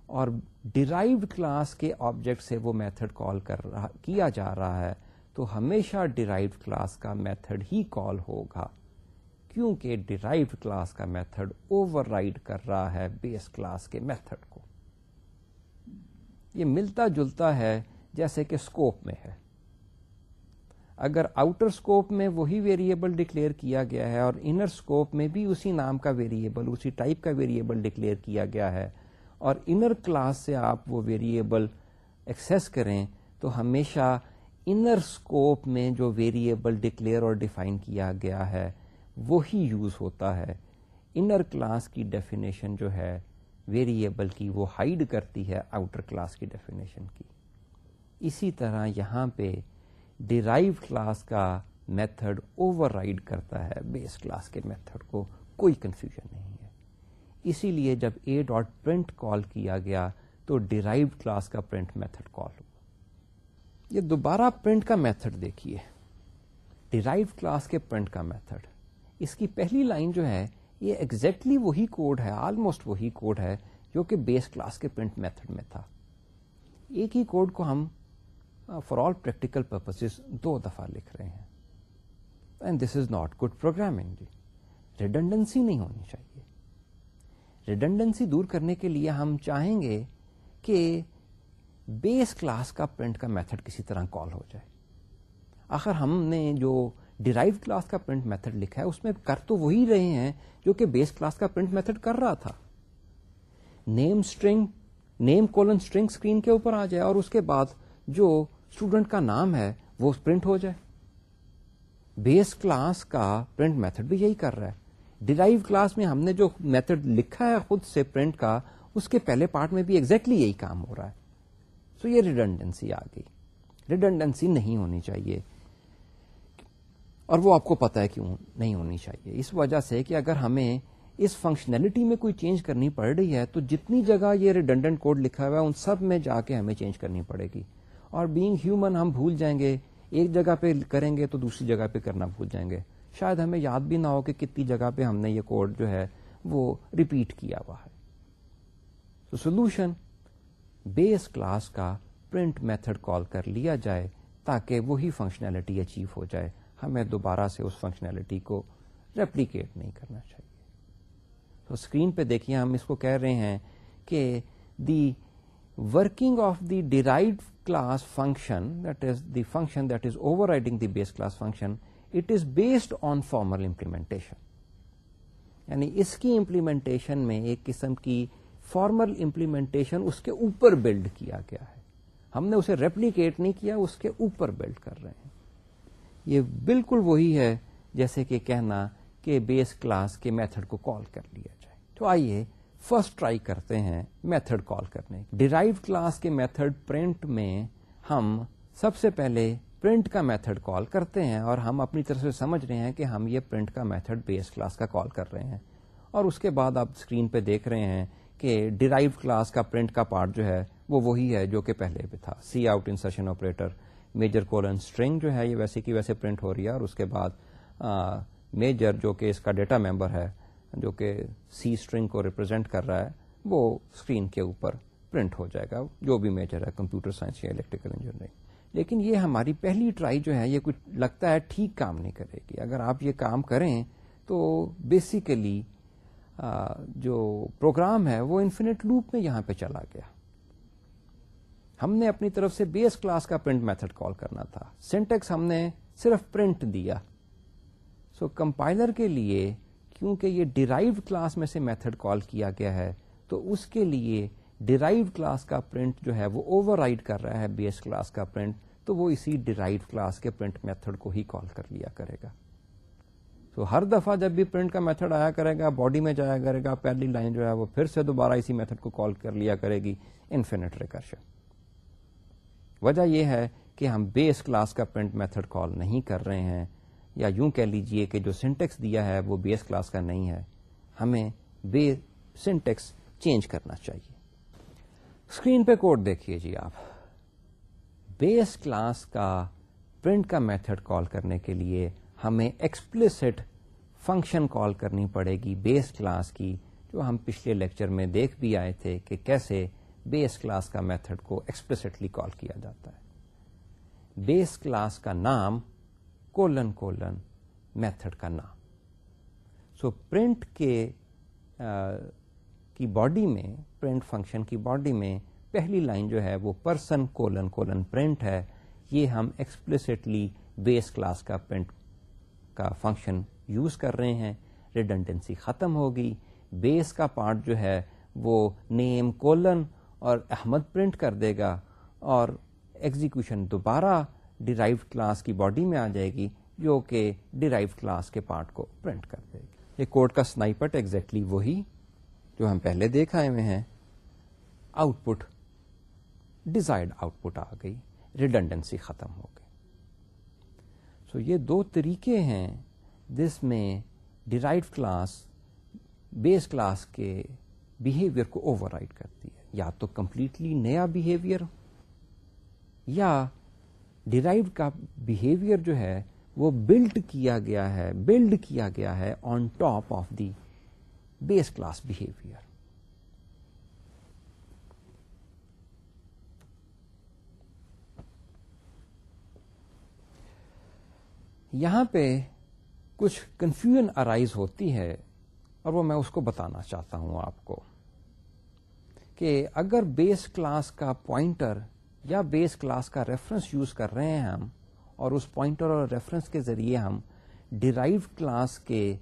اور ڈیرائیوڈ کلاس کے آبجیکٹ سے وہ میتھڈ کال کر رہا، کیا جا رہا ہے، تو ہمیشہ ڈیرائیوڈ کلاس کا میتھڈ ہی کال ہوگا۔ کیونکہ ڈیرائیوڈ کلاس کا میتھڈ اوور رائڈ کر رہا ہے بیس کلاس کے میتھڈ کو۔ یہ ملتا جلتا ہے جیسے کہ اسکوپ میں ہے۔ اگر آؤٹر اسکوپ میں وہی ویریبل ڈکلیئر کیا گیا ہے اور انر اسکوپ میں بھی اسی نام کا ویریبل اسی ٹائپ کا ویریبل ڈکلیئر کیا گیا ہے اور انر کلاس سے آپ وہ ویریبل ایکسس کریں، تو ہمیشہ انر اسکوپ میں جو ویریبل ڈکلیئر اور ڈیفائن کیا گیا ہے، وہی یوز ہوتا ہے۔ انر کلاس کی ڈیفینیشن جو ہے ویریبل کی وہ ہائڈ کرتی ہے آؤٹر کلاس کی ڈیفینیشن کی۔ اسی طرح یہاں پہ ڈیرائیو کلاس کا میتھڈ اوور رائڈ کرتا ہے بیس کلاس کے میتھڈ کو، کوئی کنفیوژن نہیں ہے۔ اسی لیے جب اے ڈاٹ پرنٹ کال کیا گیا تو ڈیرائیو کلاس کا پرنٹ میتھڈ کال ہوا۔ یہ دوبارہ پرنٹ کا میتھڈ دیکھیے۔ ڈیرائیو کلاس کے پرنٹ کا میتھڈ۔ اس کی پہلی لائن جو ہے، یہ ایگزیکٹلی exactly وہی کوڈ ہے آلموسٹ وہی کوڈ ہے جو کہ بیس کلاس کے پرنٹ میتھڈ میں تھا۔ ایک ہی کوڈ کو ہم فار آل پریکٹیکل پرپز دو دفعہ لکھ رہے ہیں. And this is not good programming G. Redundancy نہیں ہونی چاہیے. ریڈنڈنسی دور کرنے کے لیے ہم چاہیں گے کہ بیس کلاس کا پرنٹ کا میتھڈ کسی طرح کال ہو جائے. آخر ہم نے جو ڈیرائیو کلاس کا پرنٹ میتھڈ لکھا ہے، اس میں کر تو وہی رہے ہیں جو کہ بیس کلاس کا پرنٹ میتھڈ کر رہا تھا. Name string name colon string screen کے اوپر آ جائے اور اس کے بعد جو اسٹوڈنٹ کا نام ہے، وہ پرنٹ ہو جائے۔ بیس کلاس کا پرنٹ میتھڈ بھی یہی کر رہا ہے۔ ڈیرائیو کلاس میں ہم نے جو میتھڈ لکھا ہے خود سے پرنٹ کا، اس کے پہلے پارٹ میں بھی ایگزیکٹلی exactly یہی کام ہو رہا ہے۔ سو so یہ ریڈنڈنسی آ گئی۔ ریڈنڈنسی نہیں ہونی چاہیے۔ اور وہ آپ کو پتا ہے کیوں نہیں ہونی چاہیے۔ اس وجہ سے کہ اگر ہمیں اس فنکشنلٹی میں کوئی چینج کرنی پڑ رہی ہے، تو جتنی جگہ یہ ریڈنڈنٹ کوڈ لکھا ہوا ہے، ان سب میں جا کے ہمیں چینج کرنی پڑے گی۔ اور بینگ ہیومن ہم بھول جائیں گے، ایک جگہ پہ کریں گے تو دوسری جگہ پہ کرنا بھول جائیں گے۔ شاید ہمیں یاد بھی نہ ہو کہ کتنی جگہ پہ ہم نے یہ کوڈ جو ہے وہ ریپیٹ کیا ہوا ہے۔ تو سولوشن بیس کلاس کا پرنٹ میتھڈ کال کر لیا جائے تاکہ وہی فنکشنلٹی اچیو ہو جائے۔ ہمیں دوبارہ سے اس فنکشنلٹی کو ریپلیکیٹ نہیں کرنا چاہیے۔ تو اسکرین پہ دیکھیے، ہم اس کو کہہ رہے ہیں کہ the working of the derive class function that is the function that is overriding the base class function it is based on formal implementation یعنی اس کی امپلیمنٹیشن میں ایک قسم کی فارمل امپلیمنٹیشن اس کے اوپر بلڈ کیا گیا ہے ہم نے اسے ریپلیکیٹ نہیں کیا اس کے اوپر بلڈ کر رہے ہیں یہ بالکل وہی ہے جیسے کہ کہنا کہ بیس کلاس کے میتھڈ کو کال کر لیا جائے تو آئیے فرسٹ ٹرائی کرتے ہیں میتھڈ کال کرنے ڈیرائیو کلاس کے میتھڈ پرنٹ میں ہم سب سے پہلے پرنٹ کا میتھڈ کال کرتے ہیں اور ہم اپنی طرف سے سمجھ رہے ہیں کہ ہم یہ پرنٹ کا میتھڈ بیس کلاس کا کال کر رہے ہیں۔ اور اس کے بعد آپ اسکرین پہ دیکھ رہے ہیں کہ ڈیرائیو کلاس کا پرنٹ کا پارٹ جو ہے وہ وہی ہے جو کہ پہلے بھی تھا۔ C out insertion operator major colon string جو ہے یہ ویسے کی ویسے پرنٹ ہو رہی ہے اور اس کے بعد میجر جو کہ اس کا ڈیٹا ممبر ہے جو کہ سی اسٹرنگ کو ریپرزینٹ کر رہا ہے وہ اسکرین کے اوپر پرنٹ ہو جائے گا جو بھی میجر ہے کمپیوٹر سائنس یا الیکٹریکل انجینئرنگ لیکن یہ ہماری پہلی ٹرائی جو ہے یہ کچھ لگتا ہے ٹھیک کام نہیں کرے گی۔ اگر آپ یہ کام کریں تو بیسیکلی جو پروگرام ہے وہ انفینٹ لوپ میں یہاں پہ چلا گیا۔ ہم نے اپنی طرف سے بیس کلاس کا پرنٹ میتھڈ کال کرنا تھا۔ سینٹیکس ہم نے صرف پرنٹ دیا۔ سو so, کمپائلر کے لیے کیونکہ یہ ڈیرائیو کلاس میں سے میتھڈ کال کیا گیا ہے، تو اس کے لیے ڈیرائیو کلاس کا پرنٹ جو ہے وہ اوور رائڈ کر رہا ہے بیس کلاس کا پرنٹ، تو وہ اسی ڈیرائیو کلاس کے پرنٹ میتھڈ کو ہی کال کر لیا کرے گا۔ تو ہر دفعہ جب بھی پرنٹ کا میتھڈ آیا کرے گا، باڈی میں جایا کرے گا، پہلی لائن جو ہے وہ پھر سے دوبارہ اسی میتھڈ کو کال کر لیا کرے گی انفینٹ ریکرشن وجہ یہ ہے کہ ہم بیس کلاس کا پرنٹ میتھڈ کال نہیں کر رہے ہیں۔ یا یوں کہہ لیجیے کہ جو سینٹیکس دیا ہے وہ بیس کلاس کا نہیں ہے۔ ہمیں بے سینٹیکس چینج کرنا چاہیے۔ اسکرین پہ کوڈ دیکھیے جی آپ۔ بیس کلاس کا پرنٹ کا میتھڈ کال کرنے کے لیے ہمیں ایکسپلسٹ فنکشن کال کرنی پڑے گی بیس کلاس کی، جو ہم پچھلے لیکچر میں دیکھ بھی آئے تھے کہ کیسے بیس کلاس کا میتھڈ کو ایکسپلسٹلی کال کیا جاتا ہے۔ بیس کلاس کا نام کولن کولن میتھڈ کا نام۔ سو پرنٹ کے کی باڈی میں پرنٹ فنکشن کی باڈی میں پہلی لائن جو ہے وہ پرسن کولن کولن پرنٹ ہے۔ یہ ہم ایکسپلسٹلی بیس کلاس کا پرنٹ کا فنکشن یوز کر رہے ہیں۔ ریڈنڈنسی ختم ہوگی۔ بیس کا پارٹ جو ہے وہ نیم کولن اور احمد پرنٹ کر دے گا اور ایگزیکشن دوبارہ ڈیرائیو کلاس کی باڈی میں آ جائے گی، جو کہ ڈیرائیو کلاس کے پارٹ کو پرنٹ کر دے گی۔ یہ کوڈ کا سنائپٹ ایگزیکٹلی وہی جو ہم پہلے دیکھ آئے ہوئے ہیں۔ Output desired output آ گئی ریڈنڈنسی ختم ہو گئی۔ سو so یہ دو طریقے ہیں جس میں ڈیرائیو کلاس بیس کلاس کے بہیویئر کو اوور رائڈ کرتی ہے۔ یا تو کمپلیٹلی نیا بہیویئر یا ڈیرائیو کا بہیویئر جو ہے وہ بلڈ کیا گیا ہے بلڈ کیا گیا ہے on top of the base class behaviour یہاں پہ کچھ کنفیوژن ارائیز ہوتی ہے اور وہ میں اس کو بتانا چاہتا ہوں آپ کو کہ اگر بیس کلاس کا پوائنٹر یا بیس کلاس کا ریفرنس یوز کر رہے ہیں ہم اور اس پوائنٹر اور ریفرنس کے ذریعے ہم ڈیرائیو کلاس کے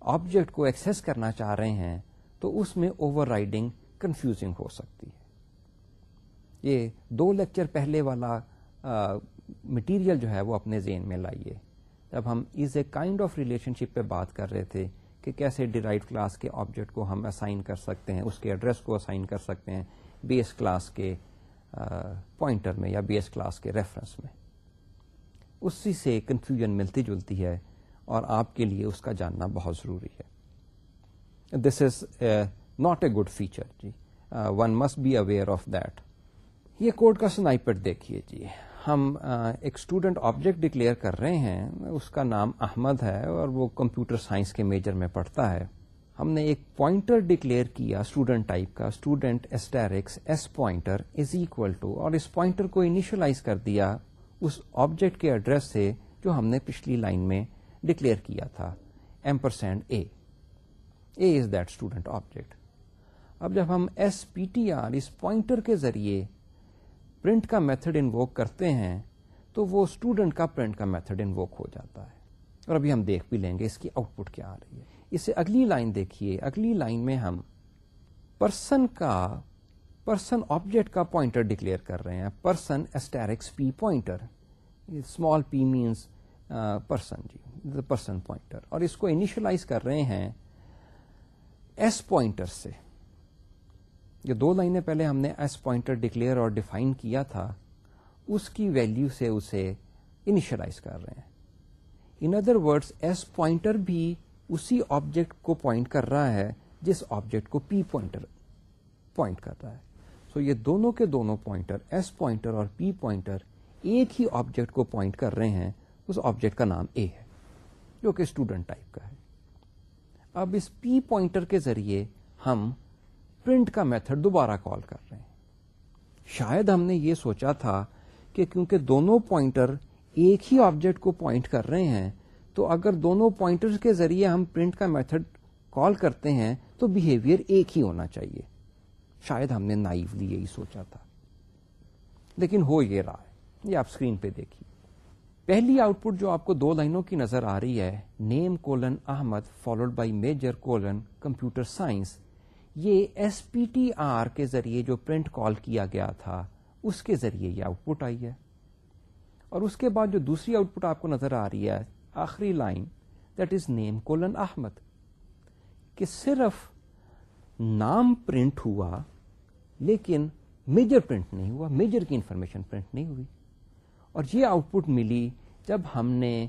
آبجیکٹ کو ایکسس کرنا چاہ رہے ہیں، تو اس میں اوور رائڈنگ کنفیوزنگ ہو سکتی ہے۔ یہ دو لیکچر پہلے والا مٹیریل جو ہے وہ اپنے زین میں لائیے۔ جب ہم is a kind of relationship پہ بات کر رہے تھے کہ کیسے ڈیرائیو کلاس کے آبجیکٹ کو ہم اسائن کر سکتے ہیں، اس کے ایڈریس کو اسائن کر سکتے ہیں، بیس کلاس کے پوائنٹر میں یا بیس کلاس کے ریفرنس میں۔ اسی سے کنفیوژن ملتی جلتی ہے اور آپ کے لیے اس کا جاننا بہت ضروری ہے۔ This is not a good feature G. One must be aware of that یہ کوڈ کا سنائپر دیکھیے جی۔ ہم ایک اسٹوڈنٹ آبجیکٹ ڈکلیئر کر رہے ہیں، اس کا نام احمد ہے اور وہ کمپیوٹر سائنس کے میجر میں پڑھتا ہے۔ ہم نے ایک پوائنٹر ڈکلیئر کیا اسٹوڈنٹ ٹائپ کا student asterisk s pointer is equal to اور اس پوائنٹر کو انیشلائز کر دیا اس آبجیکٹ کے ایڈریس سے جو ہم نے پچھلی لائن میں ڈکلیئر کیا تھا ampersand a a is that student object اب جب ہم ایس پی ٹی آر اس پوائنٹر کے ذریعے پرنٹ کا میتھڈ انووک کرتے ہیں، تو وہ اسٹوڈنٹ کا پرنٹ کا میتھڈ انووک ہو جاتا ہے۔ اور ابھی ہم دیکھ بھی لیں گے اس کی آؤٹ پٹ کیا آ رہی ہے۔ اسے اگلی لائن دیکھیے۔ اگلی لائن میں ہم پرسن کا پرسن آبجیکٹ کا پوائنٹر ڈکلیئر کر رہے ہیں۔ Person asterisk p pointer small p minus person g person pointer اور اس کو انیشلائز کر رہے ہیں ایس پوائنٹر سے۔ جو دو لائنیں پہلے ہم نے ایس پوائنٹر ڈکلیئر اور ڈیفائن کیا تھا۔ اس کی ویلو سے اسے انیشلائز کر رہے ہیں۔ In other words s pointer بھی اسی آبجیکٹ کو پوائنٹ کر رہا ہے جس آبجیکٹ کو پی پوائنٹر پوائنٹ کر رہا ہے۔ سو so یہ دونوں کے دونوں پوائنٹر ایس پوائنٹر اور پی پوائنٹر ایک ہی آبجیکٹ کو پوائنٹ کر رہے ہیں۔ اس آبجیکٹ کا نام اے ہے، جو کہ اسٹوڈنٹ ٹائپ کا ہے۔ اب اس پی پوائنٹر کے ذریعے ہم پرنٹ کا میتھڈ دوبارہ کال کر رہے ہیں۔ شاید ہم نے یہ سوچا تھا کہ کیونکہ دونوں پوائنٹر ایک ہی آبجیکٹ کو پوائنٹ کر رہے ہیں تو اگر دونوں پوائنٹر کے ذریعے ہم پرنٹ کا میتھڈ کال کرتے ہیں، تو بہیویئر ایک ہی ہونا چاہیے۔ شاید ہم نے نائولی یہی سوچا تھا۔ لیکن ہو یہ رہا ہے۔ یہ آپ اسکرین پہ دیکھیے۔ پہلی آؤٹ پٹ جو آپ کو دو لائنوں کی نظر آ رہی ہے name colon Ahmed followed by major colon computer science یہ ایس پی ٹی آر کے ذریعے جو پرنٹ کال کیا گیا تھا، اس کے ذریعے یہ آؤٹ پٹ آئی ہے۔ اور اس کے بعد جو دوسری آؤٹ پٹ آپ کو نظر آ رہی ہے آخری line that is name colon Ahmed کہ صرف نام پرنٹ ہوا لیکن میجر پرنٹ نہیں ہوا میجر کی انفارمیشن پرنٹ نہیں ہوئی. اور یہ آؤٹ پٹ ملی جب ہم نے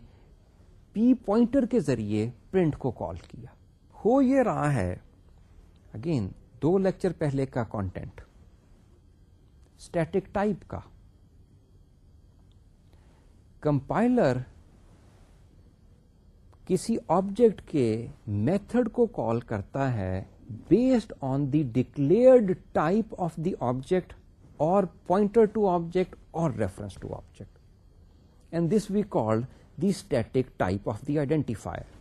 پی پوائنٹر کے ذریعے پرنٹ کو کال کیا. ہو یہ رہا ہے اگین دو لیکچر پہلے کا کانٹینٹ اسٹیٹک ٹائپ کا. کمپائلر کسی آبجیکٹ کے میتھڈ کو کال کرتا ہے based on the declared type of the object اور پوائنٹر ٹو آبجیکٹ اور reference to object and this we called the static type of the identifier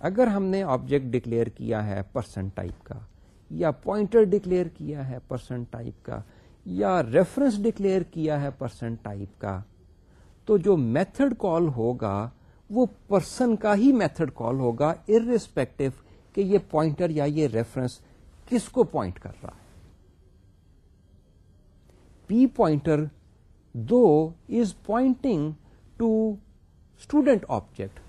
اگر ہم نے آبجیکٹ ڈکلیئر کیا ہے پرسن ٹائپ کا، یا پوائنٹر ڈکلیئر کیا ہے پرسن ٹائپ کا، یا ریفرنس ڈکلیئر کیا ہے پرسن ٹائپ کا، تو جو میتھڈ کال ہوگا وہ پرسن کا ہی میتھڈ کال ہوگا ار ریسپیکٹو کہ یہ پوائنٹر یا یہ ریفرنس کس کو پوائنٹ کر رہا ہے۔ پی pointer do is pointing to student object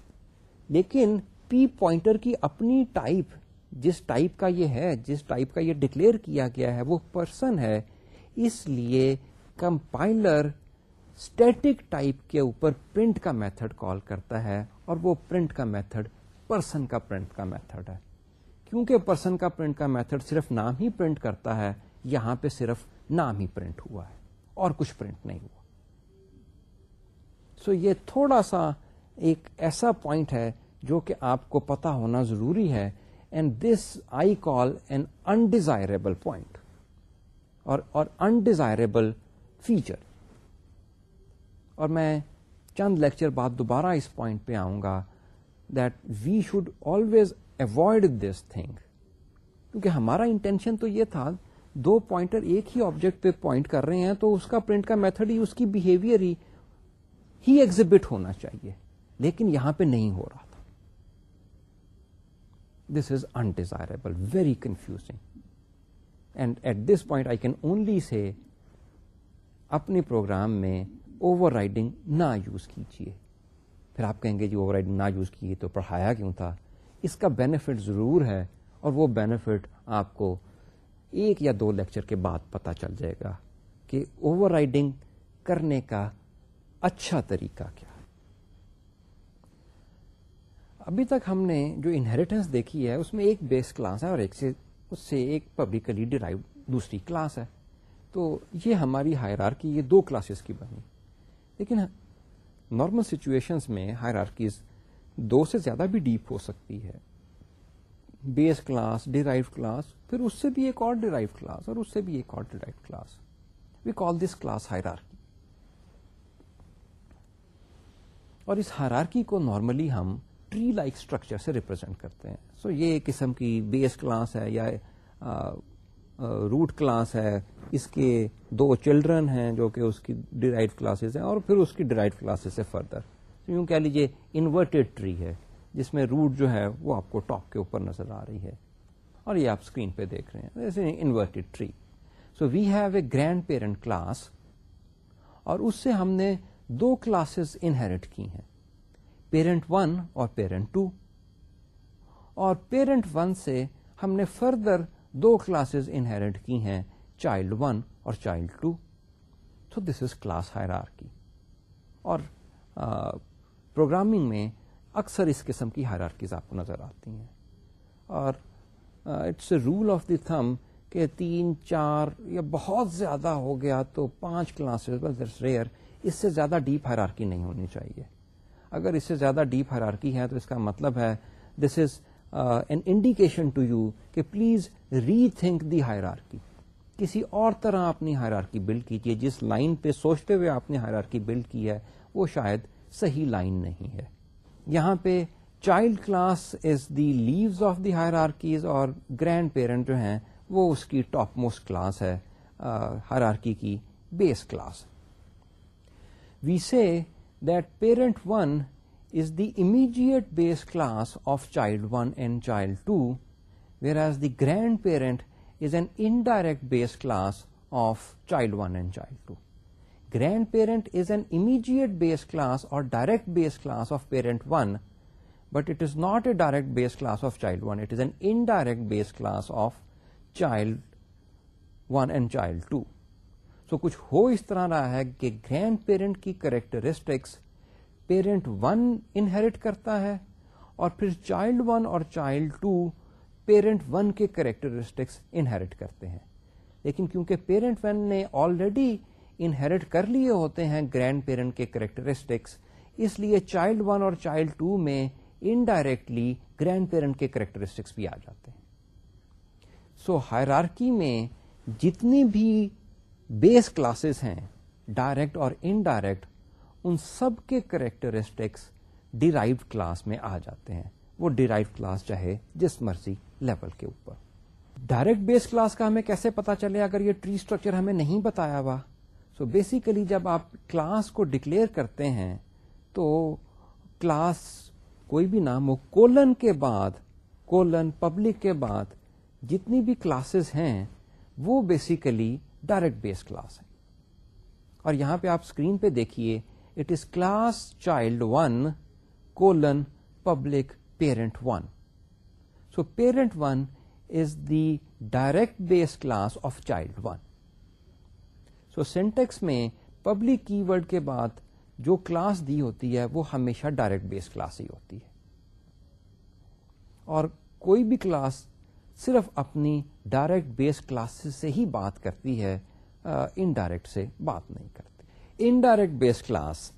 لیکن پی پوائنٹر کی اپنی ٹائپ جس ٹائپ کا یہ ہے، جس ٹائپ کا یہ ڈکلیئر کیا گیا ہے، وہ پرسن ہے۔ اس لیے کمپائلر اسٹیٹک ٹائپ کے اوپر پرنٹ کا میتھڈ کال کرتا ہے اور وہ پرنٹ کا میتھڈ پرسن کا پرنٹ کا میتھڈ ہے۔ کیونکہ پرسن کا پرنٹ کا میتھڈ صرف نام ہی پرنٹ کرتا ہے، یہاں پہ صرف نام ہی پرنٹ ہوا ہے اور کچھ پرنٹ نہیں ہوا۔ سو so یہ تھوڑا سا ایک ایسا پوائنٹ ہے جو کہ آپ کو پتا ہونا ضروری ہے۔ And this I call an undesirable point اور انڈیزائربل فیچر اور میں چند لیکچر بعد دوبارہ اس پوائنٹ پہ آؤں گا that we should always avoid this thing کیونکہ ہمارا انٹینشن تو یہ تھا، دو پوائنٹر ایک ہی آبجیکٹ پہ پوائنٹ کر رہے ہیں تو اس کا پرنٹ کا میتھڈ ہی، اس کی بہیویئر ہی ہی ایگزبٹ ہونا چاہیے۔ لیکن یہاں پہ نہیں ہو رہا تھا۔ This is undesirable very confusing and at this point I can only say اپنے پروگرام میں اوور رائڈنگ نہ یوز کیجیے پھر آپ کہیں گے جی اوور رائڈنگ نہ یوز کیجیے تو پڑھایا کیوں تھا؟ اس کا بینیفٹ ضرور ہے اور وہ بینیفٹ آپ کو ایک یا دو لیکچر کے بعد پتا چل جائے گا کہ اوور رائڈنگ کرنے کا اچھا طریقہ کیا۔ ابھی تک ہم نے جو انہیریٹنس دیکھی ہے، اس میں ایک بیس کلاس ہے اور ایک سے، اس سے ایک پبلکلی ڈرائیو دوسری کلاس ہے۔ تو یہ ہماری ہائر کی یہ دو کلاسز کی بنی۔ لیکن نارمل سچویشنز میں ہائر دو سے زیادہ بھی ڈیپ ہو سکتی ہے۔ بیس کلاس ڈیرائیو کلاس پھر اس سے بھی ایک اور ڈیرائیو کلاس اور اس سے بھی ایک اور derive class we call this class higher اور اس ہائرارکی کو نارملی ہم ٹری لائک اسٹرکچر سے ریپرزینٹ کرتے ہیں۔ سو so, یہ قسم کی بیس کلاس ہے یا روٹ کلاس ہے، اس کے دو چلڈرن ہیں جو کہ اس کی ڈیرائیو کلاسز ہیں اور پھر اس کی ڈیرائیو کلاسز سے فردر یوں کہہ لیجیے انورٹیڈ ٹری ہے، جس میں روٹ جو ہے وہ آپ کو ٹاپ کے اوپر نظر آ رہی ہے۔ اور یہ آپ اسکرین پہ دیکھ رہے ہیں۔ جیسے inverted tree so we have a grandparent class اور اس سے ہم نے دو کلاسز انہیریٹ کی ہیں۔ پیرنٹ ون اور پیرنٹ ٹو اور پیرنٹ ون سے ہم نے فردر دو کلاسز انہیریٹ کی ہیں چائلڈ ون اور چائلڈ ٹو تو دس از کلاس ہائر کی اور پروگرامنگ میں اکثر اس قسم کی ہائرارکیز آپ کو نظر آتی ہیں۔ اور it's a rule of the thumb کہ تین، چار یا بہت زیادہ ہو گیا تو پانچ کلاسز ریئر اس سے زیادہ ڈیپ ہائرارکی نہیں ہونی چاہیے۔ اگر اس سے زیادہ ڈیپ ہرارکی ہے تو اس کا مطلب ہے this is an indication to you کہ please rethink the hierarchy کسی اور طرح اپنی ہائرارکی بلڈ کیجیے جس لائن پہ سوچتے ہوئے آپ نے ہائرارکی بلڈ کی ہے، وہ شاید صحیح لائن نہیں ہے۔ یہاں پہ child class is the leaves of the hierarchies اور گرینڈ پیرنٹ جو ہیں، وہ اس کی ٹاپ موسٹ کلاس ہے uh, ہائرارکی کی بیس کلاس وی سے that parent 1 is the immediate base class of child 1 and child 2, whereas the grandparent is an indirect base class of child 1 and child 2. Grandparent is an immediate base class or direct base class of parent 1, but it is not a direct base class of child 1. It is an indirect base class of child 1 and child 2. سو کچھ ہو اس طرح رہا ہے کہ grand parent کی characteristics parent one inherit کرتا ہے اور پھر چائلڈ ون اور چائلڈ ٹو پیرنٹ ون کے کریکٹرسٹکس انہیریٹ کرتے ہیں۔ لیکن کیونکہ پیرنٹ ون نے آلریڈی انہیریٹ کر لیے ہوتے ہیں گرینڈ پیرنٹ کے کریکٹرسٹکس اس لیے چائلڈ ون اور چائلڈ ٹو میں انڈائریکٹلی گرینڈ پیرنٹ کے کریکٹرسٹکس بھی آ جاتے ہیں۔ سو so, ہائرارکی میں جتنی بھی بیس کلاسز ہیں ڈائریکٹ اور انڈائریکٹ ان سب کے کریکٹرسٹکس ڈیرائیو کلاس میں آ جاتے ہیں۔ وہ ڈیرائیو کلاس چاہے جس مرضی لیول کے اوپر۔ ڈائریکٹ بیس کلاس کا ہمیں کیسے پتا چلے اگر یہ ٹری اسٹرکچر ہمیں نہیں بتایا ہوا؟ سو بیسیکلی جب آپ کلاس کو ڈکلیئر کرتے ہیں تو کلاس کوئی بھی نام ہو، کولن کے بعد، کولن پبلک کے بعد جتنی بھی کلاسز ہیں، وہ بیسیکلی ڈائریکٹ بیس کلاس ہے اور یہاں پہ آپ اسکرین پہ دیکھیے it is class child one colon public parent one so parent one is the direct base class of child one so syntax میں پبلک کی ورڈ کے بعد جو کلاس دی ہوتی ہے، وہ ہمیشہ ڈائریکٹ بیس کلاس ہی ہوتی ہے. اور کوئی بھی کلاس صرف اپنی ڈائریکٹ بیس کلاسز سے ہی بات کرتی ہے انڈائریکٹ سے بات نہیں کرتی. انڈائریکٹ بیس کلاس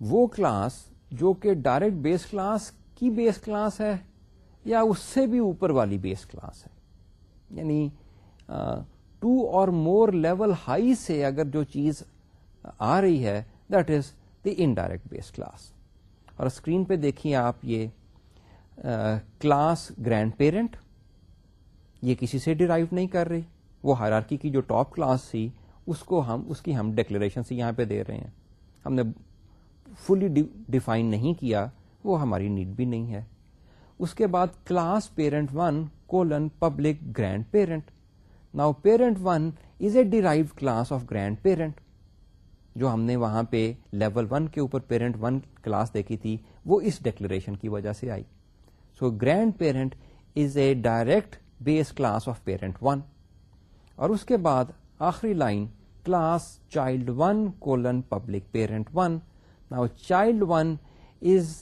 وہ کلاس جو کہ ڈائریکٹ بیس کلاس کی بیس کلاس ہے یا اس سے بھی اوپر والی بیس کلاس ہے. یعنی ٹو اور مور لیول ہائی سے اگر جو چیز آ رہی ہے that is the indirect base class اور اسکرین پہ دیکھیے آپ یہ کلاس گرینڈ پیرنٹ یہ کسی سے ڈرائیو نہیں کر رہی. وہ ہرارکی کی جو ٹاپ کلاس تھی اس کو ہم، اس کی ہم ڈکلیریشن سے یہاں پہ دے رہے ہیں۔ ہم نے فلی ڈیفائن نہیں کیا، وہ ہماری نیڈ بھی نہیں ہے۔ اس کے بعد class parent one colon public grandparent now parent one is a derive class of grandparent جو ہم نے وہاں پہ لیول ون کے اوپر پیرنٹ ون کلاس دیکھی تھی، وہ اس ڈیکلریشن کی وجہ سے آئی۔ So grandparent is a direct base class of parent one اور اس کے بعد آخری line class child one colon public parent one now child one is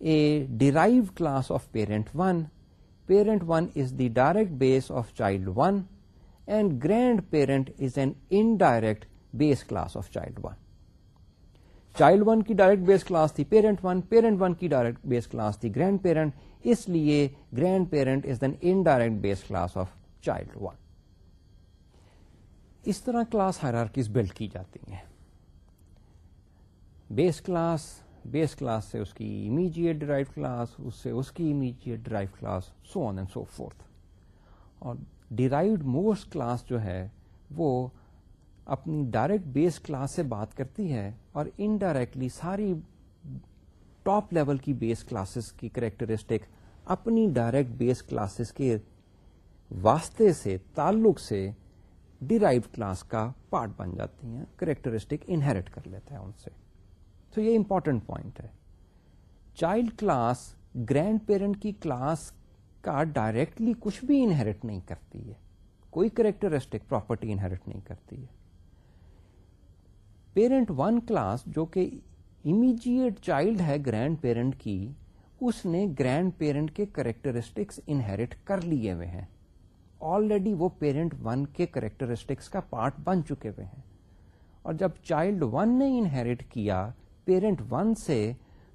a derive class of parent one parent one is the direct base of child one and grandparent is an indirect base class of child one child one کی direct base class تھی parent one parent one کی direct base class تھی grand parent اس لیے grandparent is then indirect base class of child one اس طرح class hierarchies blood کی جاتی ہیں۔ بیس کلاس بیس کلاس سے اس کی امیجیٹ ڈرائیو کلاس اس سے اس کی immediate drive class so on and so forth اور ڈیرائیوڈ موسٹ کلاس جو ہے، وہ اپنی ڈائریکٹ بیس کلاس سے بات کرتی ہے اور انڈائریکٹلی ساری ٹاپ لیول کی بیس کلاسز کی کریکٹرسٹک اپنی ڈائریکٹ بیس کلاسز کے واسطے سے، تعلق سے ڈیرائیو کلاس کا پارٹ بن جاتی ہیں کریکٹرسٹک انہیریٹ کر لیتے ہیں ان سے. تو یہ امپورٹنٹ پوائنٹ ہے. چائلڈ کلاس گرینڈ پیرنٹ کی کلاس کا ڈائریکٹلی کچھ بھی انہیریٹ نہیں کرتی ہے. کوئی کریکٹرسٹک پراپرٹی انہیریٹ نہیں کرتی ہے. پیرنٹ ون کلاس جو کہ امیجیٹ چائلڈ ہے گرینڈ پیرنٹ کی، اس نے گرینڈ پیرنٹ کے کریکٹرسٹکس انہیریٹ کر لیے ہوئے ہیں. آلریڈی وہ پیرنٹ ون کے کریکٹرسٹکس کا پارٹ بن چکے ہوئے ہیں۔ اور جب چائلڈ ون نے انہیریٹ کیا پیرنٹ ون سے،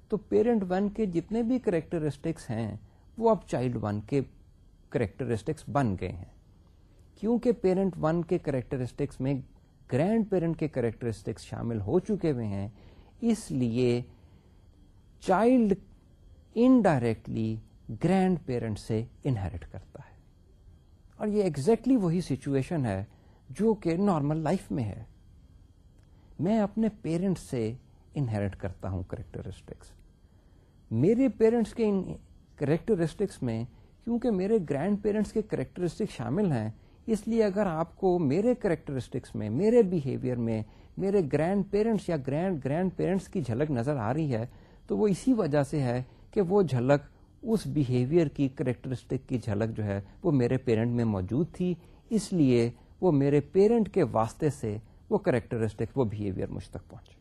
تو پیرنٹ ون کے جتنے بھی کریکٹرسٹکس ہیں، وہ اب چائلڈ ون کے کریکٹرسٹکس بن گئے ہیں۔ کیونکہ پیرنٹ ون کے کریکٹرسٹکس میں گرینڈ پیرنٹ کے کریکٹرسٹکس شامل ہو چکے ہوئے ہیں، اس لیے چائلڈ انڈائریکٹلی گرینڈ پیرنٹ سے انہیریٹ کرتا ہے۔ اور یہ ایگزیکٹلی exactly وہی سچویشن ہے جو کہ نارمل لائف میں ہے۔ میں اپنے پیرنٹس سے انہیریٹ کرتا ہوں کریکٹرسٹکس میرے پیرنٹس کے کریکٹرسٹکس میں کیونکہ میرے گرینڈ پیرنٹس کے کریکٹرسٹک شامل ہیں، اس لیے اگر آپ کو میرے کریکٹرسٹکس میں، میرے بہیویئر میں میرے گرینڈ پیرنٹس یا گرینڈ گرینڈ پیرنٹس کی جھلک نظر آ رہی ہے، تو وہ اسی وجہ سے ہے کہ وہ جھلک اس بہیویئر کی کریکٹرسٹک کی جھلک جو ہے وہ میرے پیرنٹ میں موجود تھی اس لیے وہ میرے پیرنٹ کے واسطے سے وہ کریکٹرسٹک وہ بہیویئر مجھ تک پہنچے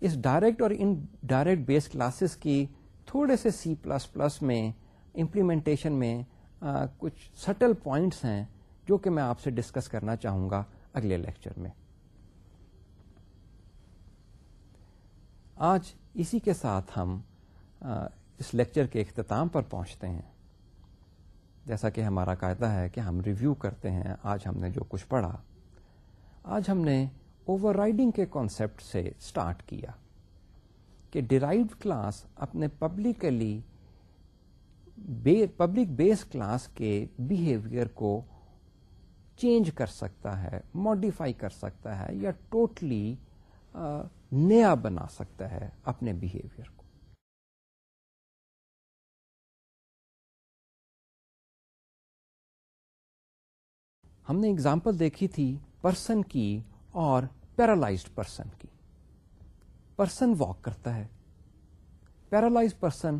اس ڈائریکٹ اور ان ڈائریکٹ بیس کلاسز کی تھوڑے سے سی پلس پلس میں امپلیمنٹیشن میں آ, کچھ سٹل پوائنٹس ہیں جو کہ میں آپ سے ڈسکس کرنا چاہوں گا اگلے لیکچر میں۔ آج اسی کے ساتھ ہم اس لیکچر کے اختتام پر پہنچتے ہیں۔ جیسا کہ ہمارا قاعدہ ہے کہ ہم ریویو کرتے ہیں، آج ہم نے جو کچھ پڑھا، آج ہم نے اوور رائڈنگ کے کانسیپٹ سے اسٹارٹ کیا کہ ڈیرائیوڈ کلاس اپنے پبلکلی پبلک بیس کلاس کے بیہیویئر کو چینج کر سکتا ہے ماڈیفائی کر سکتا ہے یا ٹوٹلی نیا بنا سکتا ہے اپنے بہیویئر کو۔ ہم نے اگزامپل دیکھی تھی پرسن کی اور پیرالائزڈ پرسن کی۔ پرسن واک کرتا ہے۔ پیرالائز پرسن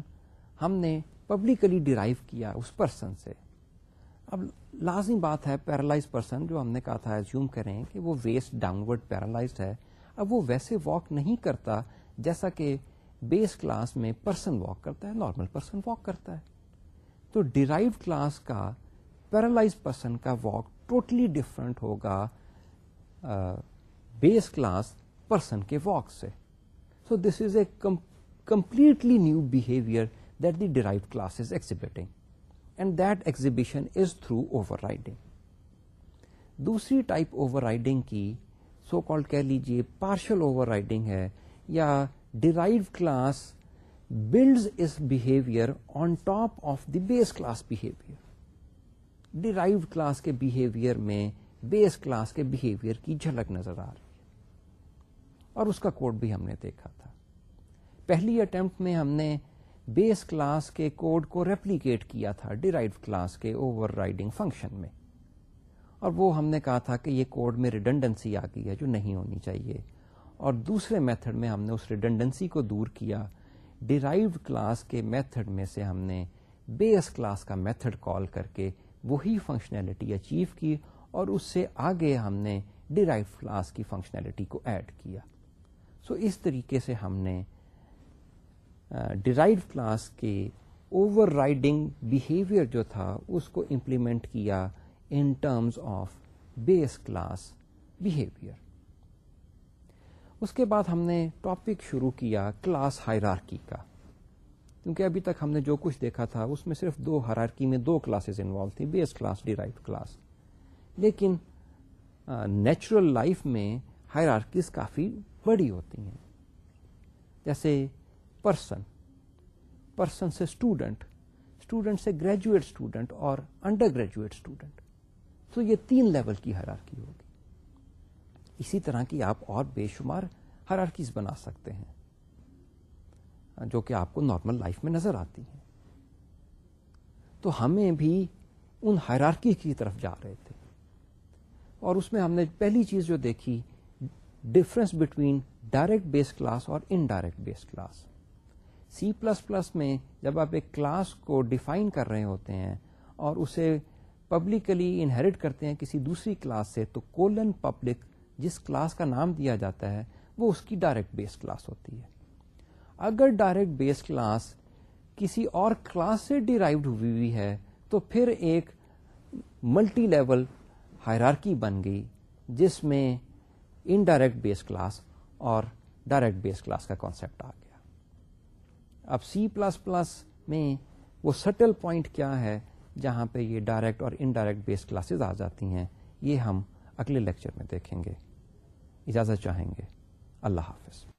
ہم نے پبلکلی ڈرائیو کیا اس پرسن سے۔ اب لازمی بات ہے پیرالائز پرسن جو ہم نے کہا تھا ایزیوم کریں کہ وہ ویسٹ ڈاؤن ورڈ پیرالائزڈ ہے۔ اب وہ ویسے واک نہیں کرتا جیسا کہ بیس کلاس میں پرسن واک کرتا ہے نارمل پرسن واک کرتا ہے۔ تو ڈیرائیو کلاس کا پیرالائز پرسن کا واک ٹوٹلی ڈفرنٹ ہوگا بیس کلاس پرسن کے واک سے۔ So this is a completely new behaviour that the derive class is exhibiting and that exhibition is through overriding دوسری type overriding کی so call کہہ لیجیے partial overriding ہے یا derive class builds us behaviour on top of the base class behaviour derive class کے behaviour میں base class کے behaviour کی جھلک نظر آ رہی ہے۔ اور اس کا کوڈ بھی ہم نے دیکھا تھا۔ پہلی اٹمپٹ میں ہم نے بیس کلاس کے کوڈ کو ریپلیکیٹ کیا تھا ڈیرائیو کلاس کے اوور رائڈنگ فنکشن میں۔ اور وہ ہم نے کہا تھا کہ یہ کوڈ میں ریڈنڈنسی آ گئی ہے جو نہیں ہونی چاہیے۔ اور دوسرے میتھڈ میں ہم نے اس ریڈنڈنسی کو دور کیا۔ ڈیرائیو کلاس کے میتھڈ میں سے ہم نے بیس کلاس کا میتھڈ کال کر کے وہی فنکشنلٹی اچیو کی اور اس سے آگے ہم نے ڈیرائیو کلاس کی فنکشنلٹی کو ایڈ کیا۔ سو so اس طریقے سے ہم نے ڈیرائیو کلاس کے اوور رائڈنگ بہیویئر جو تھا، اس کو امپلیمنٹ کیا in terms of base class behaviour اس کے بعد ہم نے ٹاپک شروع کیا کلاس ہائرارکی کا۔ کیونکہ ابھی تک ہم نے جو کچھ دیکھا تھا، اس میں صرف دو ہرارکی میں دو کلاسز انوالو تھی بیس کلاس ڈیرائیو کلاس لیکن نیچرل لائف میں ہائرارکیز کافی بڑی ہوتی ہیں۔ جیسے پرسن پرسن سے اسٹوڈنٹ اسٹوڈنٹ سے گریجویٹ اسٹوڈنٹ اور انڈر گریجویٹ اسٹوڈنٹ تو یہ تین لیول کی ہرارکی ہوگی۔ اسی طرح کی آپ اور بے شمار ہرارکیز بنا سکتے ہیں۔ جو کہ آپ کو نارمل لائف میں نظر آتی ہیں۔ تو ہمیں بھی ان ہیرارکی کی طرف جا رہے تھے۔ اور اس میں ہم نے پہلی چیز جو دیکھی difference between direct base class اور indirect base class C plus plus میں جب آپ ایک کلاس کو ڈیفائن کر رہے ہوتے ہیں اور اسے پبلکلی انہیریٹ کرتے ہیں کسی دوسری کلاس سے، تو کولن پبلک جس کلاس کا نام دیا جاتا ہے، وہ اس کی ڈائریکٹ بیس کلاس ہوتی ہے۔ اگر ڈائریکٹ بیس کلاس کسی اور کلاس سے ڈیرائیوڈ ہوئی ہوئی ہے، تو پھر ایک ملٹی لیول ہائرارکی بن گئی، جس میں انڈائریکٹ بیس کلاس اور ڈائریکٹ بیس کلاس کا کانسیپٹ آ گیا۔ اب سی پلس پلس میں وہ سٹل پوائنٹ کیا ہے، جہاں پہ یہ ڈائریکٹ اور انڈائریکٹ بیس کلاسز آ جاتی ہیں۔ یہ ہم اگلے لیکچر میں دیکھیں گے۔ اجازت چاہیں گے۔ اللہ حافظ۔